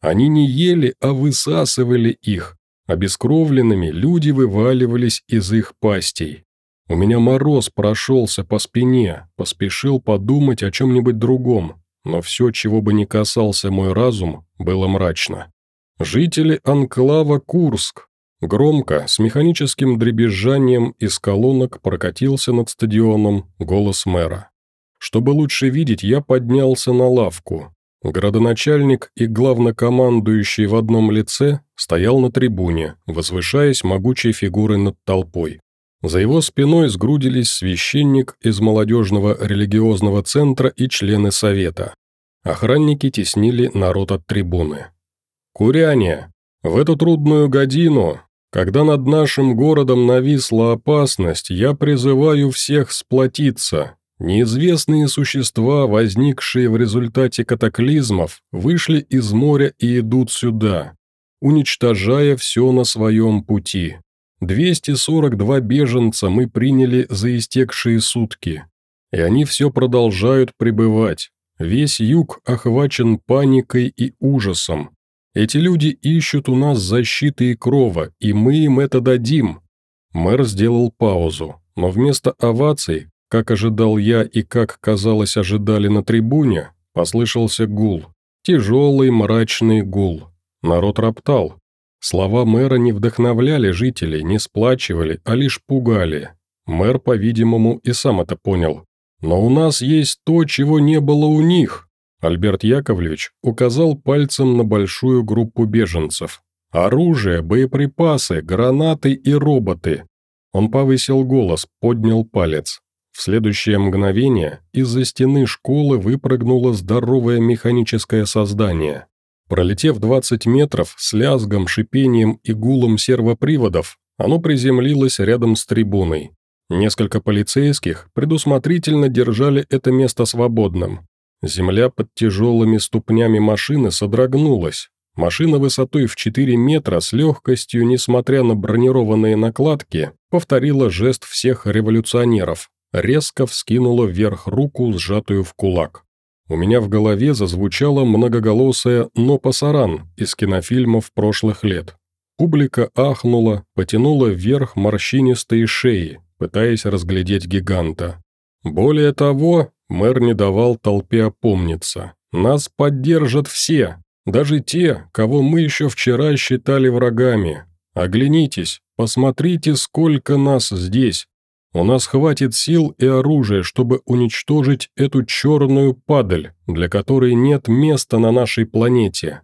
Они не ели, а высасывали их. Обескровленными люди вываливались из их пастей. У меня мороз прошелся по спине, поспешил подумать о чем-нибудь другом, но все, чего бы ни касался мой разум, было мрачно. Жители анклава Курск. Громко, с механическим дребезжанием из колонок прокатился над стадионом голос мэра. Чтобы лучше видеть, я поднялся на лавку. Городоначальник и главнокомандующий в одном лице стоял на трибуне, возвышаясь могучей фигурой над толпой. За его спиной сгрудились священник из молодежного религиозного центра и члены совета. Охранники теснили народ от трибуны. «Куряне! В эту трудную годину, когда над нашим городом нависла опасность, я призываю всех сплотиться. Неизвестные существа, возникшие в результате катаклизмов, вышли из моря и идут сюда, уничтожая все на своем пути. 242 беженца мы приняли за истекшие сутки, и они все продолжают пребывать. Весь юг охвачен паникой и ужасом. Эти люди ищут у нас защиты и крова, и мы им это дадим». Мэр сделал паузу, но вместо оваций, как ожидал я и как, казалось, ожидали на трибуне, послышался гул. Тяжелый мрачный гул. Народ роптал. Слова мэра не вдохновляли жителей, не сплачивали, а лишь пугали. Мэр, по-видимому, и сам это понял. «Но у нас есть то, чего не было у них», Альберт Яковлевич указал пальцем на большую группу беженцев. «Оружие, боеприпасы, гранаты и роботы». Он повысил голос, поднял палец. В следующее мгновение из-за стены школы выпрыгнуло здоровое механическое создание. Пролетев 20 метров, с лязгом, шипением и гулом сервоприводов, оно приземлилось рядом с трибуной. Несколько полицейских предусмотрительно держали это место свободным, Земля под тяжелыми ступнями машины содрогнулась. Машина высотой в 4 метра с легкостью, несмотря на бронированные накладки, повторила жест всех революционеров, резко вскинула вверх руку, сжатую в кулак. У меня в голове зазвучало многоголосое «но пасаран» из кинофильмов прошлых лет. Публика ахнула, потянула вверх морщинистые шеи, пытаясь разглядеть гиганта. Более того, Мэр не давал толпе опомниться. «Нас поддержат все, даже те, кого мы еще вчера считали врагами. Оглянитесь, посмотрите, сколько нас здесь. У нас хватит сил и оружия, чтобы уничтожить эту черную падаль, для которой нет места на нашей планете.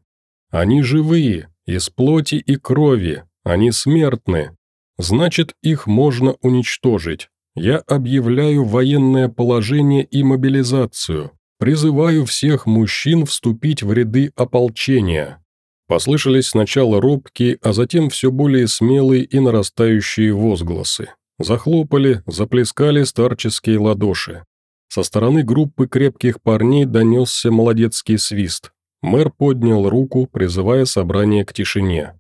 Они живые, из плоти и крови, они смертны. Значит, их можно уничтожить. Я объявляю военное положение и мобилизацию. Призываю всех мужчин вступить в ряды ополчения». Послышались сначала робкие, а затем все более смелые и нарастающие возгласы. Захлопали, заплескали старческие ладоши. Со стороны группы крепких парней донесся молодецкий свист. Мэр поднял руку, призывая собрание к тишине.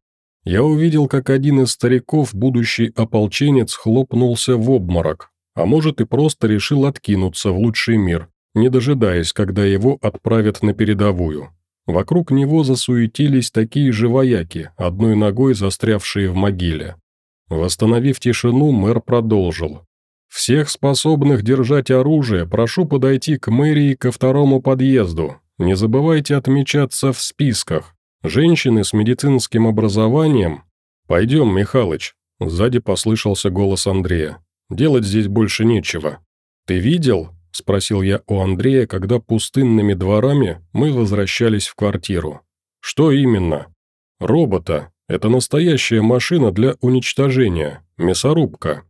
Я увидел, как один из стариков, будущий ополченец, хлопнулся в обморок, а может и просто решил откинуться в лучший мир, не дожидаясь, когда его отправят на передовую. Вокруг него засуетились такие же вояки, одной ногой застрявшие в могиле. Восстановив тишину, мэр продолжил. «Всех способных держать оружие прошу подойти к мэрии ко второму подъезду. Не забывайте отмечаться в списках. Женщины с медицинским образованием... Пойдем, Михалыч. Сзади послышался голос Андрея. Делать здесь больше нечего. Ты видел? Спросил я у Андрея, когда пустынными дворами мы возвращались в квартиру. Что именно? Робота. Это настоящая машина для уничтожения. Мясорубка.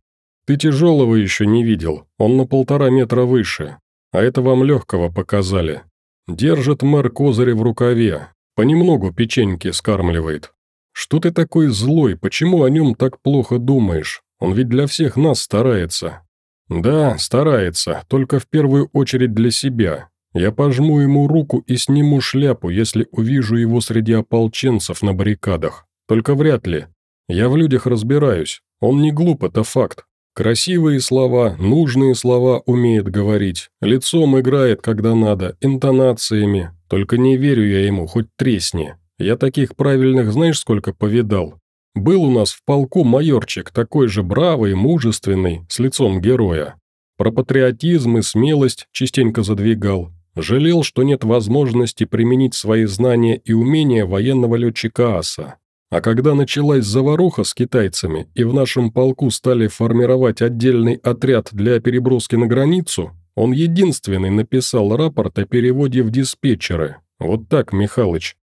Ты тяжелого еще не видел. Он на полтора метра выше. А это вам легкого показали. Держит мэр козыря в рукаве. Понемногу печеньки скармливает. Что ты такой злой, почему о нем так плохо думаешь? Он ведь для всех нас старается. Да, старается, только в первую очередь для себя. Я пожму ему руку и сниму шляпу, если увижу его среди ополченцев на баррикадах. Только вряд ли. Я в людях разбираюсь. Он не глуп, это факт. Красивые слова, нужные слова умеет говорить. Лицом играет, когда надо, интонациями. Только не верю я ему, хоть тресни. Я таких правильных знаешь сколько повидал? Был у нас в полку майорчик, такой же бравый, мужественный, с лицом героя. Про патриотизм и смелость частенько задвигал. Жалел, что нет возможности применить свои знания и умения военного летчика аса. А когда началась заваруха с китайцами и в нашем полку стали формировать отдельный отряд для переброски на границу, он единственный написал рапорт о переводе в диспетчеры. Вот так, Михалыч.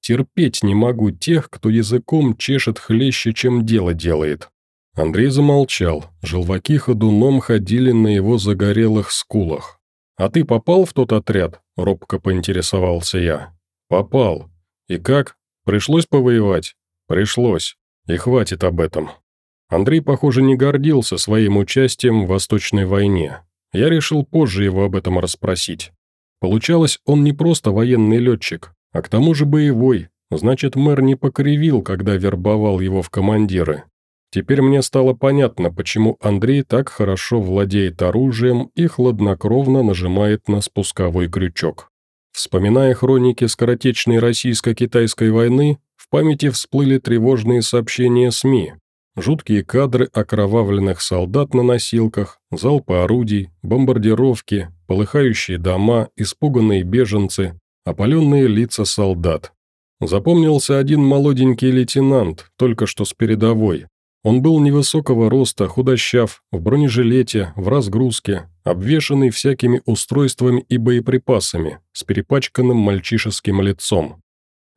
Терпеть не могу тех, кто языком чешет хлеще, чем дело делает. Андрей замолчал, желваки ходуном ходили на его загорелых скулах. «А ты попал в тот отряд?» – робко поинтересовался я. «Попал. И как? Пришлось повоевать?» «Пришлось. И хватит об этом». Андрей, похоже, не гордился своим участием в Восточной войне. Я решил позже его об этом расспросить. Получалось, он не просто военный летчик, а к тому же боевой, значит, мэр не покривил, когда вербовал его в командиры. Теперь мне стало понятно, почему Андрей так хорошо владеет оружием и хладнокровно нажимает на спусковой крючок. Вспоминая хроники скоротечной российско-китайской войны, памяти всплыли тревожные сообщения СМИ. Жуткие кадры окровавленных солдат на носилках, залпы орудий, бомбардировки, полыхающие дома, испуганные беженцы, опаленные лица солдат. Запомнился один молоденький лейтенант, только что с передовой, он был невысокого роста, худощав, в бронежилете, в разгрузке, обвешанный всякими устройствами и боеприпасами, с перепачканным мальчишеским лицом.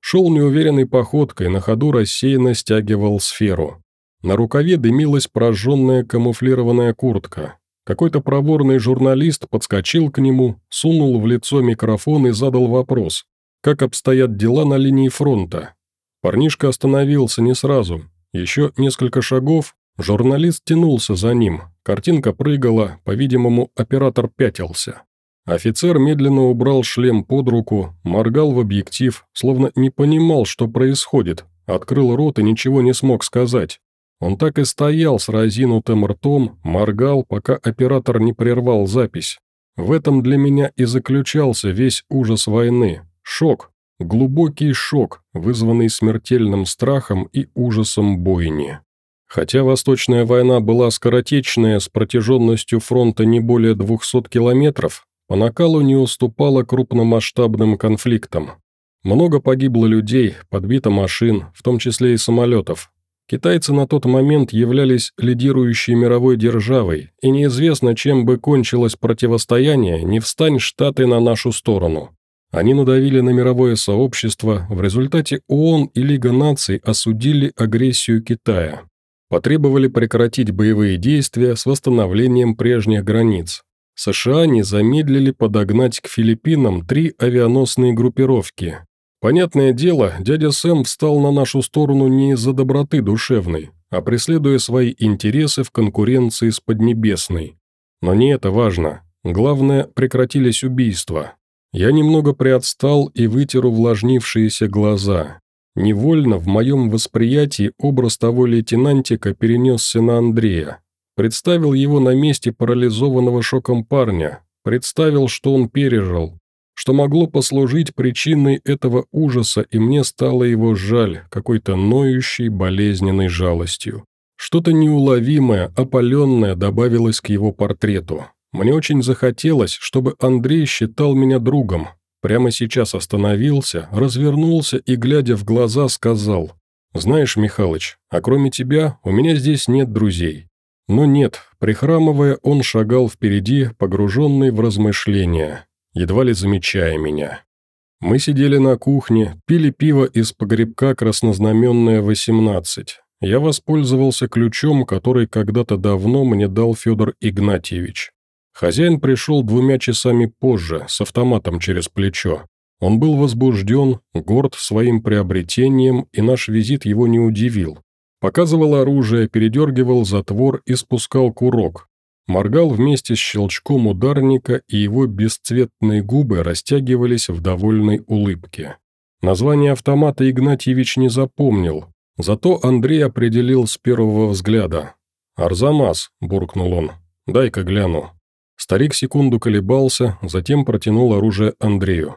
Шел неуверенной походкой, на ходу рассеянно стягивал сферу. На рукаве дымилась прожженная камуфлированная куртка. Какой-то проворный журналист подскочил к нему, сунул в лицо микрофон и задал вопрос, как обстоят дела на линии фронта. Парнишка остановился не сразу, еще несколько шагов, журналист тянулся за ним, картинка прыгала, по-видимому, оператор пятился. Офицер медленно убрал шлем под руку, моргал в объектив, словно не понимал, что происходит, открыл рот и ничего не смог сказать. Он так и стоял с разинутым ртом, моргал, пока оператор не прервал запись. В этом для меня и заключался весь ужас войны. Шок, Глубокий шок, вызванный смертельным страхом и ужасом бойни. Хотя Восточная война была скоротечная с протяженностью фронта не более 200 километров, по накалу не уступала крупномасштабным конфликтам. Много погибло людей, подбито машин, в том числе и самолетов. Китайцы на тот момент являлись лидирующей мировой державой, и неизвестно, чем бы кончилось противостояние, не встань Штаты на нашу сторону. Они надавили на мировое сообщество, в результате ООН и Лига наций осудили агрессию Китая. Потребовали прекратить боевые действия с восстановлением прежних границ. США не замедлили подогнать к Филиппинам три авианосные группировки. Понятное дело, дядя Сэм встал на нашу сторону не из-за доброты душевной, а преследуя свои интересы в конкуренции с Поднебесной. Но не это важно. Главное, прекратились убийства. Я немного приотстал и вытер увлажнившиеся глаза. Невольно в моем восприятии образ того лейтенантика перенесся на Андрея. Представил его на месте парализованного шоком парня. Представил, что он пережил. Что могло послужить причиной этого ужаса, и мне стало его жаль, какой-то ноющей, болезненной жалостью. Что-то неуловимое, опаленное добавилось к его портрету. Мне очень захотелось, чтобы Андрей считал меня другом. Прямо сейчас остановился, развернулся и, глядя в глаза, сказал, «Знаешь, Михалыч, а кроме тебя у меня здесь нет друзей». Но нет, прихрамывая, он шагал впереди, погруженный в размышления, едва ли замечая меня. Мы сидели на кухне, пили пиво из погребка краснознаменное 18. Я воспользовался ключом, который когда-то давно мне дал Федор Игнатьевич. Хозяин пришел двумя часами позже, с автоматом через плечо. Он был возбужден, горд своим приобретением, и наш визит его не удивил. Показывал оружие, передергивал затвор и спускал курок. Моргал вместе с щелчком ударника, и его бесцветные губы растягивались в довольной улыбке. Название автомата Игнатьевич не запомнил, зато Андрей определил с первого взгляда. «Арзамас», – буркнул он, – «дай-ка гляну». Старик секунду колебался, затем протянул оружие Андрею.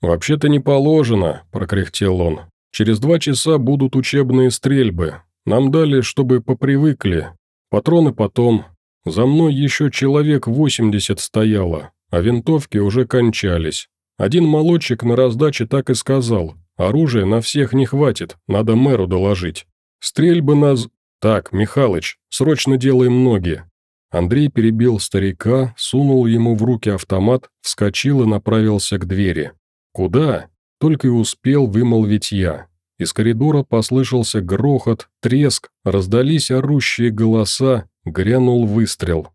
«Вообще-то не положено», – прокряхтел он. «Через два часа будут учебные стрельбы. Нам дали, чтобы попривыкли. Патроны потом. За мной еще человек восемьдесят стояло, а винтовки уже кончались. Один молодчик на раздаче так и сказал. Оружия на всех не хватит, надо мэру доложить. Стрельбы нас... Так, Михалыч, срочно делаем ноги. Андрей перебил старика, сунул ему в руки автомат, вскочил и направился к двери. «Куда?» – только и успел вымолвить я. Из коридора послышался грохот, треск, раздались орущие голоса, грянул выстрел.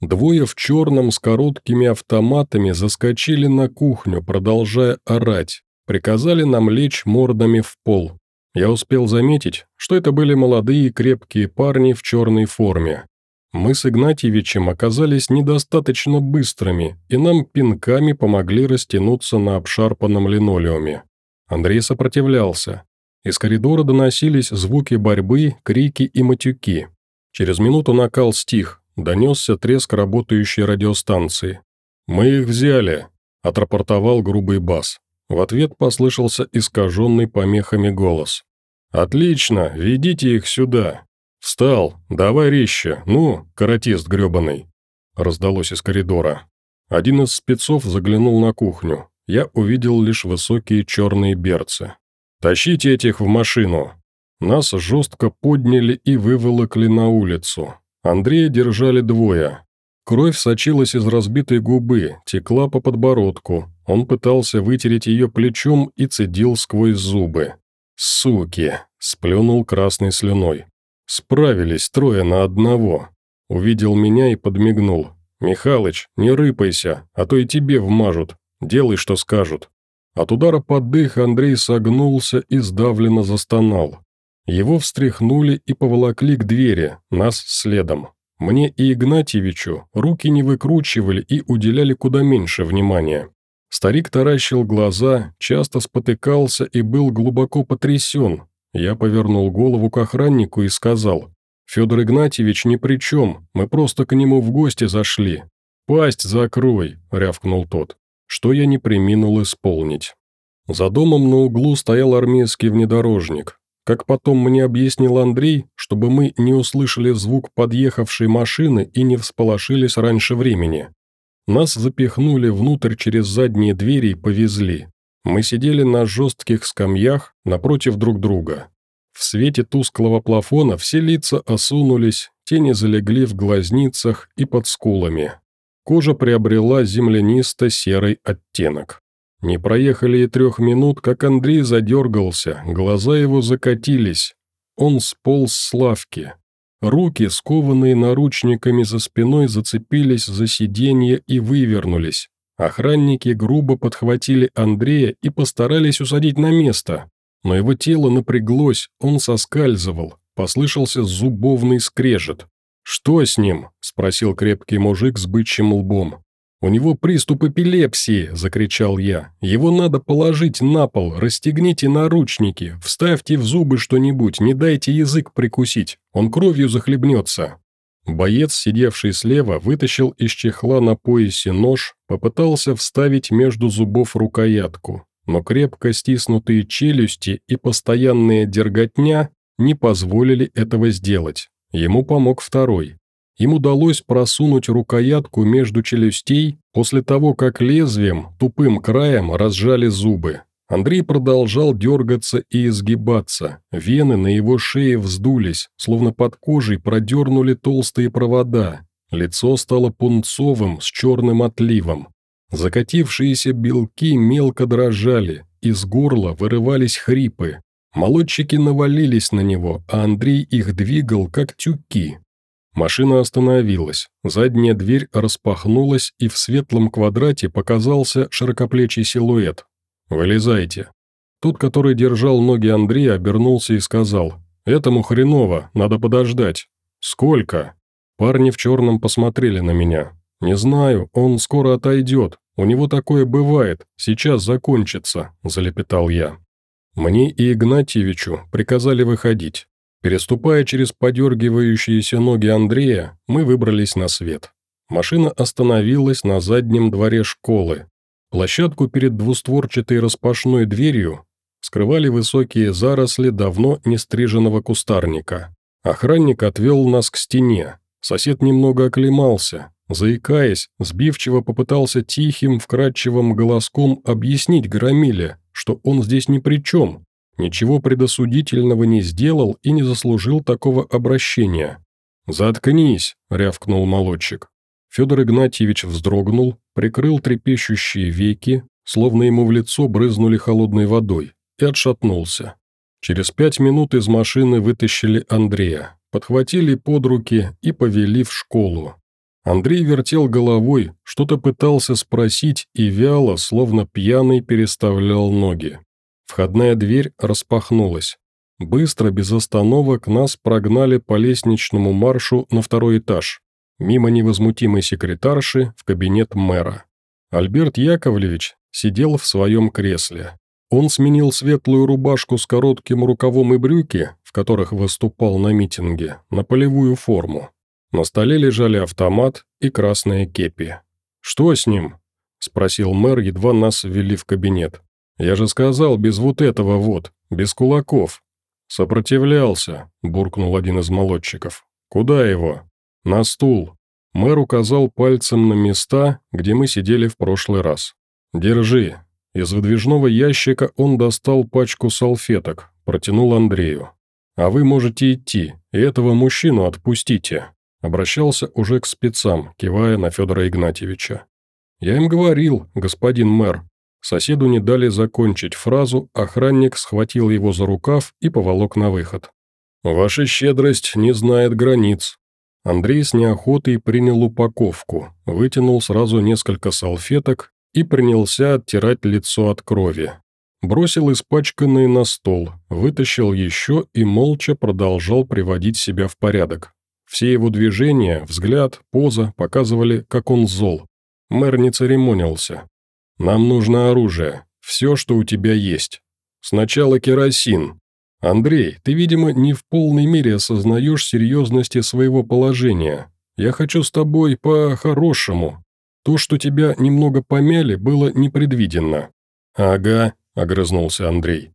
Двое в черном с короткими автоматами заскочили на кухню, продолжая орать. Приказали нам лечь мордами в пол. Я успел заметить, что это были молодые крепкие парни в черной форме. Мы с Игнатьевичем оказались недостаточно быстрыми, и нам пинками помогли растянуться на обшарпанном линолеуме. Андрей сопротивлялся. Из коридора доносились звуки борьбы, крики и матюки. Через минуту накал стих, донесся треск работающей радиостанции. «Мы их взяли», – отрапортовал грубый бас. В ответ послышался искаженный помехами голос. «Отлично, ведите их сюда. «Встал! Давай резче! Ну, каратист гребаный!» Раздалось из коридора. Один из спецов заглянул на кухню. Я увидел лишь высокие черные берцы. «Тащите этих в машину!» Нас жестко подняли и выволокли на улицу. Андрея держали двое. Кровь сочилась из разбитой губы, текла по подбородку. Он пытался вытереть ее плечом и цедил сквозь зубы. «Суки!» – сплюнул красной слюной. Справились трое на одного. Увидел меня и подмигнул. «Михалыч, не рыпайся, а то и тебе вмажут. Делай, что скажут». От удара под дых Андрей согнулся и сдавленно застонал. Его встряхнули и поволокли к двери, нас следом. Мне и Игнатьевичу руки не выкручивали и уделяли куда меньше внимания. Старик таращил глаза, часто спотыкался и был глубоко потрясен, я повернул голову к охраннику и сказал, «Федор Игнатьевич ни при чем, мы просто к нему в гости зашли». «Пасть закрой», — рявкнул тот, что я не приминул исполнить. За домом на углу стоял армейский внедорожник. Как потом мне объяснил Андрей, чтобы мы не услышали звук подъехавшей машины и не всполошились раньше времени. Нас запихнули внутрь через задние двери и повезли. Мы сидели на жестких скамьях напротив друг друга. В свете тусклого плафона все лица осунулись, тени залегли в глазницах и под скулами. Кожа приобрела землянисто-серый оттенок. Не проехали и трех минут, как Андрей задергался, глаза его закатились. Он сполз с лавки. Руки, скованные наручниками за спиной, зацепились за сиденье и вывернулись. Охранники грубо подхватили Андрея и постарались усадить на место. Но его тело напряглось, он соскальзывал, послышался зубовный скрежет. «Что с ним?» – спросил крепкий мужик с бычьим лбом. «У него приступ эпилепсии!» – закричал я. «Его надо положить на пол, расстегните наручники, вставьте в зубы что-нибудь, не дайте язык прикусить, он кровью захлебнется». Боец, сидевший слева, вытащил из чехла на поясе нож, попытался вставить между зубов рукоятку, но крепко стиснутые челюсти и постоянная дерготня не позволили этого сделать. Ему помог второй. Им удалось просунуть рукоятку между челюстей после того, как лезвием, тупым краем разжали зубы. Андрей продолжал дергаться и изгибаться. Вены на его шее вздулись, словно под кожей продернули толстые провода. Лицо стало пунцовым с черным отливом. Закатившиеся белки мелко дрожали, из горла вырывались хрипы. Молодчики навалились на него, а Андрей их двигал, как тюки. Машина остановилась, задняя дверь распахнулась, и в светлом квадрате показался широкоплечий силуэт, «Вылезайте». Тот, который держал ноги Андрея, обернулся и сказал, «Этому хреново, надо подождать». «Сколько?» Парни в черном посмотрели на меня. «Не знаю, он скоро отойдет. У него такое бывает. Сейчас закончится», – залепетал я. Мне и Игнатьевичу приказали выходить. Переступая через подергивающиеся ноги Андрея, мы выбрались на свет. Машина остановилась на заднем дворе школы. Площадку перед двустворчатой распашной дверью скрывали высокие заросли давно не стриженного кустарника. Охранник отвел нас к стене. Сосед немного оклемался. Заикаясь, сбивчиво попытался тихим, вкрадчивым голоском объяснить Громиле, что он здесь ни при чем, ничего предосудительного не сделал и не заслужил такого обращения. «Заткнись», — рявкнул молодчик. Федор Игнатьевич вздрогнул, прикрыл трепещущие веки, словно ему в лицо брызнули холодной водой, и отшатнулся. Через пять минут из машины вытащили Андрея, подхватили под руки и повели в школу. Андрей вертел головой, что-то пытался спросить и вяло, словно пьяный, переставлял ноги. Входная дверь распахнулась. Быстро, без остановок, нас прогнали по лестничному маршу на второй этаж, мимо невозмутимой секретарши в кабинет мэра. Альберт Яковлевич сидел в своем кресле. Он сменил светлую рубашку с коротким рукавом и брюки, в которых выступал на митинге, на полевую форму. На столе лежали автомат и красные кепи. «Что с ним?» – спросил мэр, едва нас ввели в кабинет. «Я же сказал, без вот этого вот, без кулаков». «Сопротивлялся», – буркнул один из молодчиков. «Куда его?» «На стул». Мэр указал пальцем на места, где мы сидели в прошлый раз. «Держи». Из выдвижного ящика он достал пачку салфеток, протянул Андрею. «А вы можете идти, и этого мужчину отпустите». Обращался уже к спецам, кивая на Федора Игнатьевича. «Я им говорил, господин мэр». Соседу не дали закончить фразу, охранник схватил его за рукав и поволок на выход. «Ваша щедрость не знает границ». Андрей с неохотой принял упаковку, вытянул сразу несколько салфеток и принялся оттирать лицо от крови. Бросил испачканные на стол, вытащил еще и молча продолжал приводить себя в порядок. Все его движения, взгляд, поза показывали, как он зол. Мэр не церемонился. «Нам нужно оружие. Все, что у тебя есть. Сначала керосин. Андрей, ты, видимо, не в полной мере осознаешь серьезности своего положения. Я хочу с тобой по-хорошему. То, что тебя немного помяли, было непредвиденно». «Ага», — огрызнулся Андрей.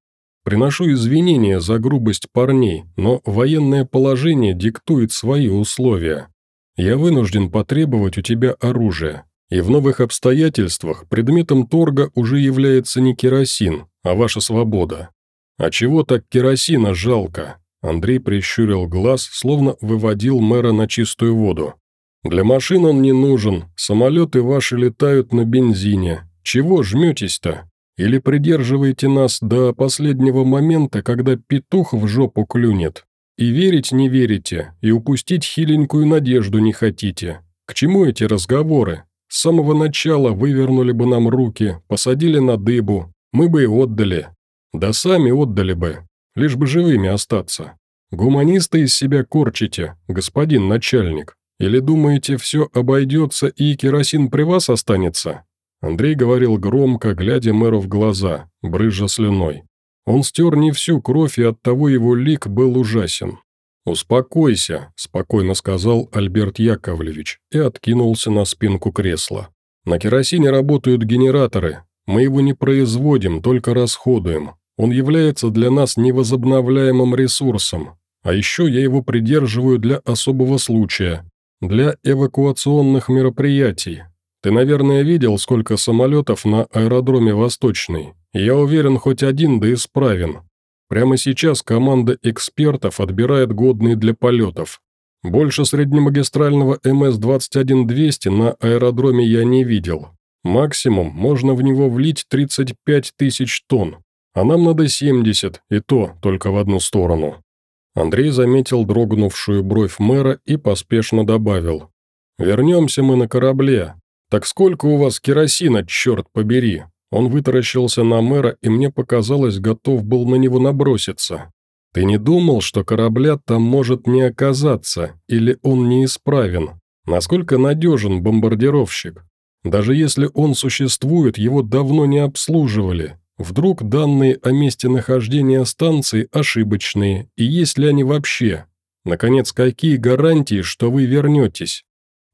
Приношу извинения за грубость парней, но военное положение диктует свои условия. Я вынужден потребовать у тебя оружие, и в новых обстоятельствах предметом торга уже является не керосин, а ваша свобода. А чего так керосина жалко? Андрей прищурил глаз, словно выводил мэра на чистую воду. «Для машин он не нужен, самолеты ваши летают на бензине. Чего жметесь-то?» Или придерживаете нас до последнего момента, когда петух в жопу клюнет? И верить не верите, и упустить хиленькую надежду не хотите. К чему эти разговоры? С самого начала вывернули бы нам руки, посадили на дыбу, мы бы и отдали. Да сами отдали бы, лишь бы живыми остаться. Гуманисты из себя корчите, господин начальник. Или думаете, все обойдется и керосин при вас останется? Андрей говорил громко, глядя мэру в глаза, брызжа слюной. Он стер не всю кровь, и оттого его лик был ужасен. «Успокойся», – спокойно сказал Альберт Яковлевич и откинулся на спинку кресла. «На керосине работают генераторы. Мы его не производим, только расходуем. Он является для нас невозобновляемым ресурсом. А еще я его придерживаю для особого случая, для эвакуационных мероприятий, ты, наверное, видел, сколько самолетов на аэродроме Восточный. Я уверен, хоть один да исправен. Прямо сейчас команда экспертов отбирает годные для полетов. Больше среднемагистрального МС-21200 на аэродроме я не видел. Максимум можно в него влить 35 тысяч тонн, а нам надо 70, и то только в одну сторону». Андрей заметил дрогнувшую бровь мэра и поспешно добавил. «Вернемся мы на корабле, «Так сколько у вас керосина, черт побери?» Он вытаращился на мэра, и мне показалось, готов был на него наброситься. Ты не думал, что корабля там может не оказаться, или он неисправен? Насколько надежен бомбардировщик? Даже если он существует, его давно не обслуживали. Вдруг данные о месте нахождения станции ошибочные, и есть ли они вообще? Наконец, какие гарантии, что вы вернетесь?»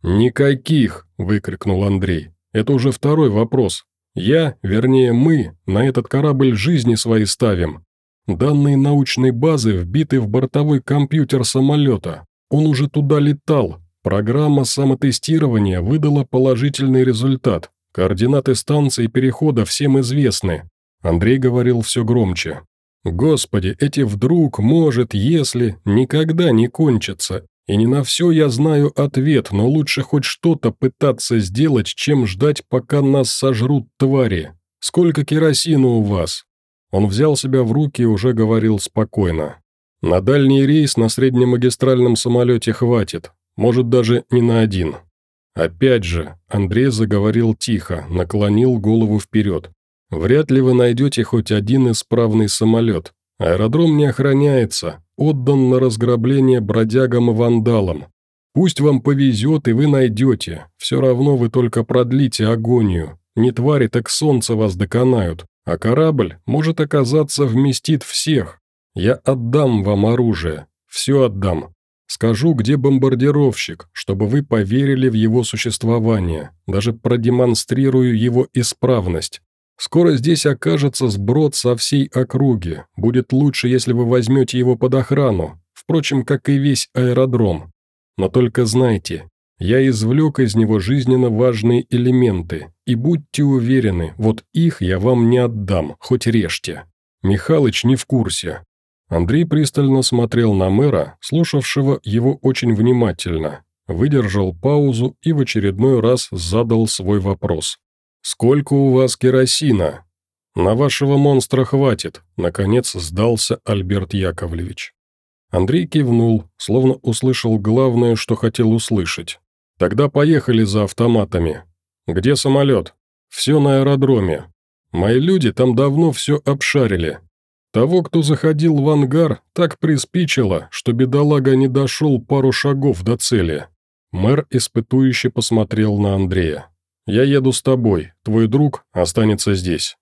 «Никаких!» – выкрикнул Андрей. «Это уже второй вопрос. Я, вернее мы, на этот корабль жизни свои ставим. Данные научной базы вбиты в бортовой компьютер самолета. Он уже туда летал. Программа самотестирования выдала положительный результат. Координаты станции перехода всем известны. Андрей говорил все громче. «Господи, эти вдруг, может, если, никогда не кончатся. И не на все я знаю ответ, но лучше хоть что-то пытаться сделать, чем ждать, пока нас сожрут твари. Сколько керосина у вас?» Он взял себя в руки и уже говорил спокойно. «На дальний рейс на среднемагистральном самолете хватит, может, даже не на один». Опять же, Андрей заговорил тихо, наклонил голову вперед. Вряд ли вы найдете хоть один исправный самолет. Аэродром не охраняется, отдан на разграбление бродягам и вандалам. Пусть вам повезет, и вы найдете. Все равно вы только продлите агонию. Не твари, так солнце вас доконают. А корабль, может оказаться, вместит всех. Я отдам вам оружие. Все отдам. Скажу, где бомбардировщик, чтобы вы поверили в его существование. Даже продемонстрирую его исправность. Скоро здесь окажется сброд со всей округи. Будет лучше, если вы возьмете его под охрану, впрочем, как и весь аэродром. Но только знайте, я извлек из него жизненно важные элементы, и будьте уверены, вот их я вам не отдам, хоть режьте. Михалыч не в курсе». Андрей пристально смотрел на мэра, слушавшего его очень внимательно, выдержал паузу и в очередной раз задал свой вопрос. «Сколько у вас керосина?» «На вашего монстра хватит», — наконец сдался Альберт Яковлевич. Андрей кивнул, словно услышал главное, что хотел услышать. «Тогда поехали за автоматами. Где самолет?» «Все на аэродроме. Мои люди там давно все обшарили. Того, кто заходил в ангар, так приспичило, что бедолага не дошел пару шагов до цели». Мэр испытующе посмотрел на Андрея. «Я еду с тобой, твой друг останется здесь».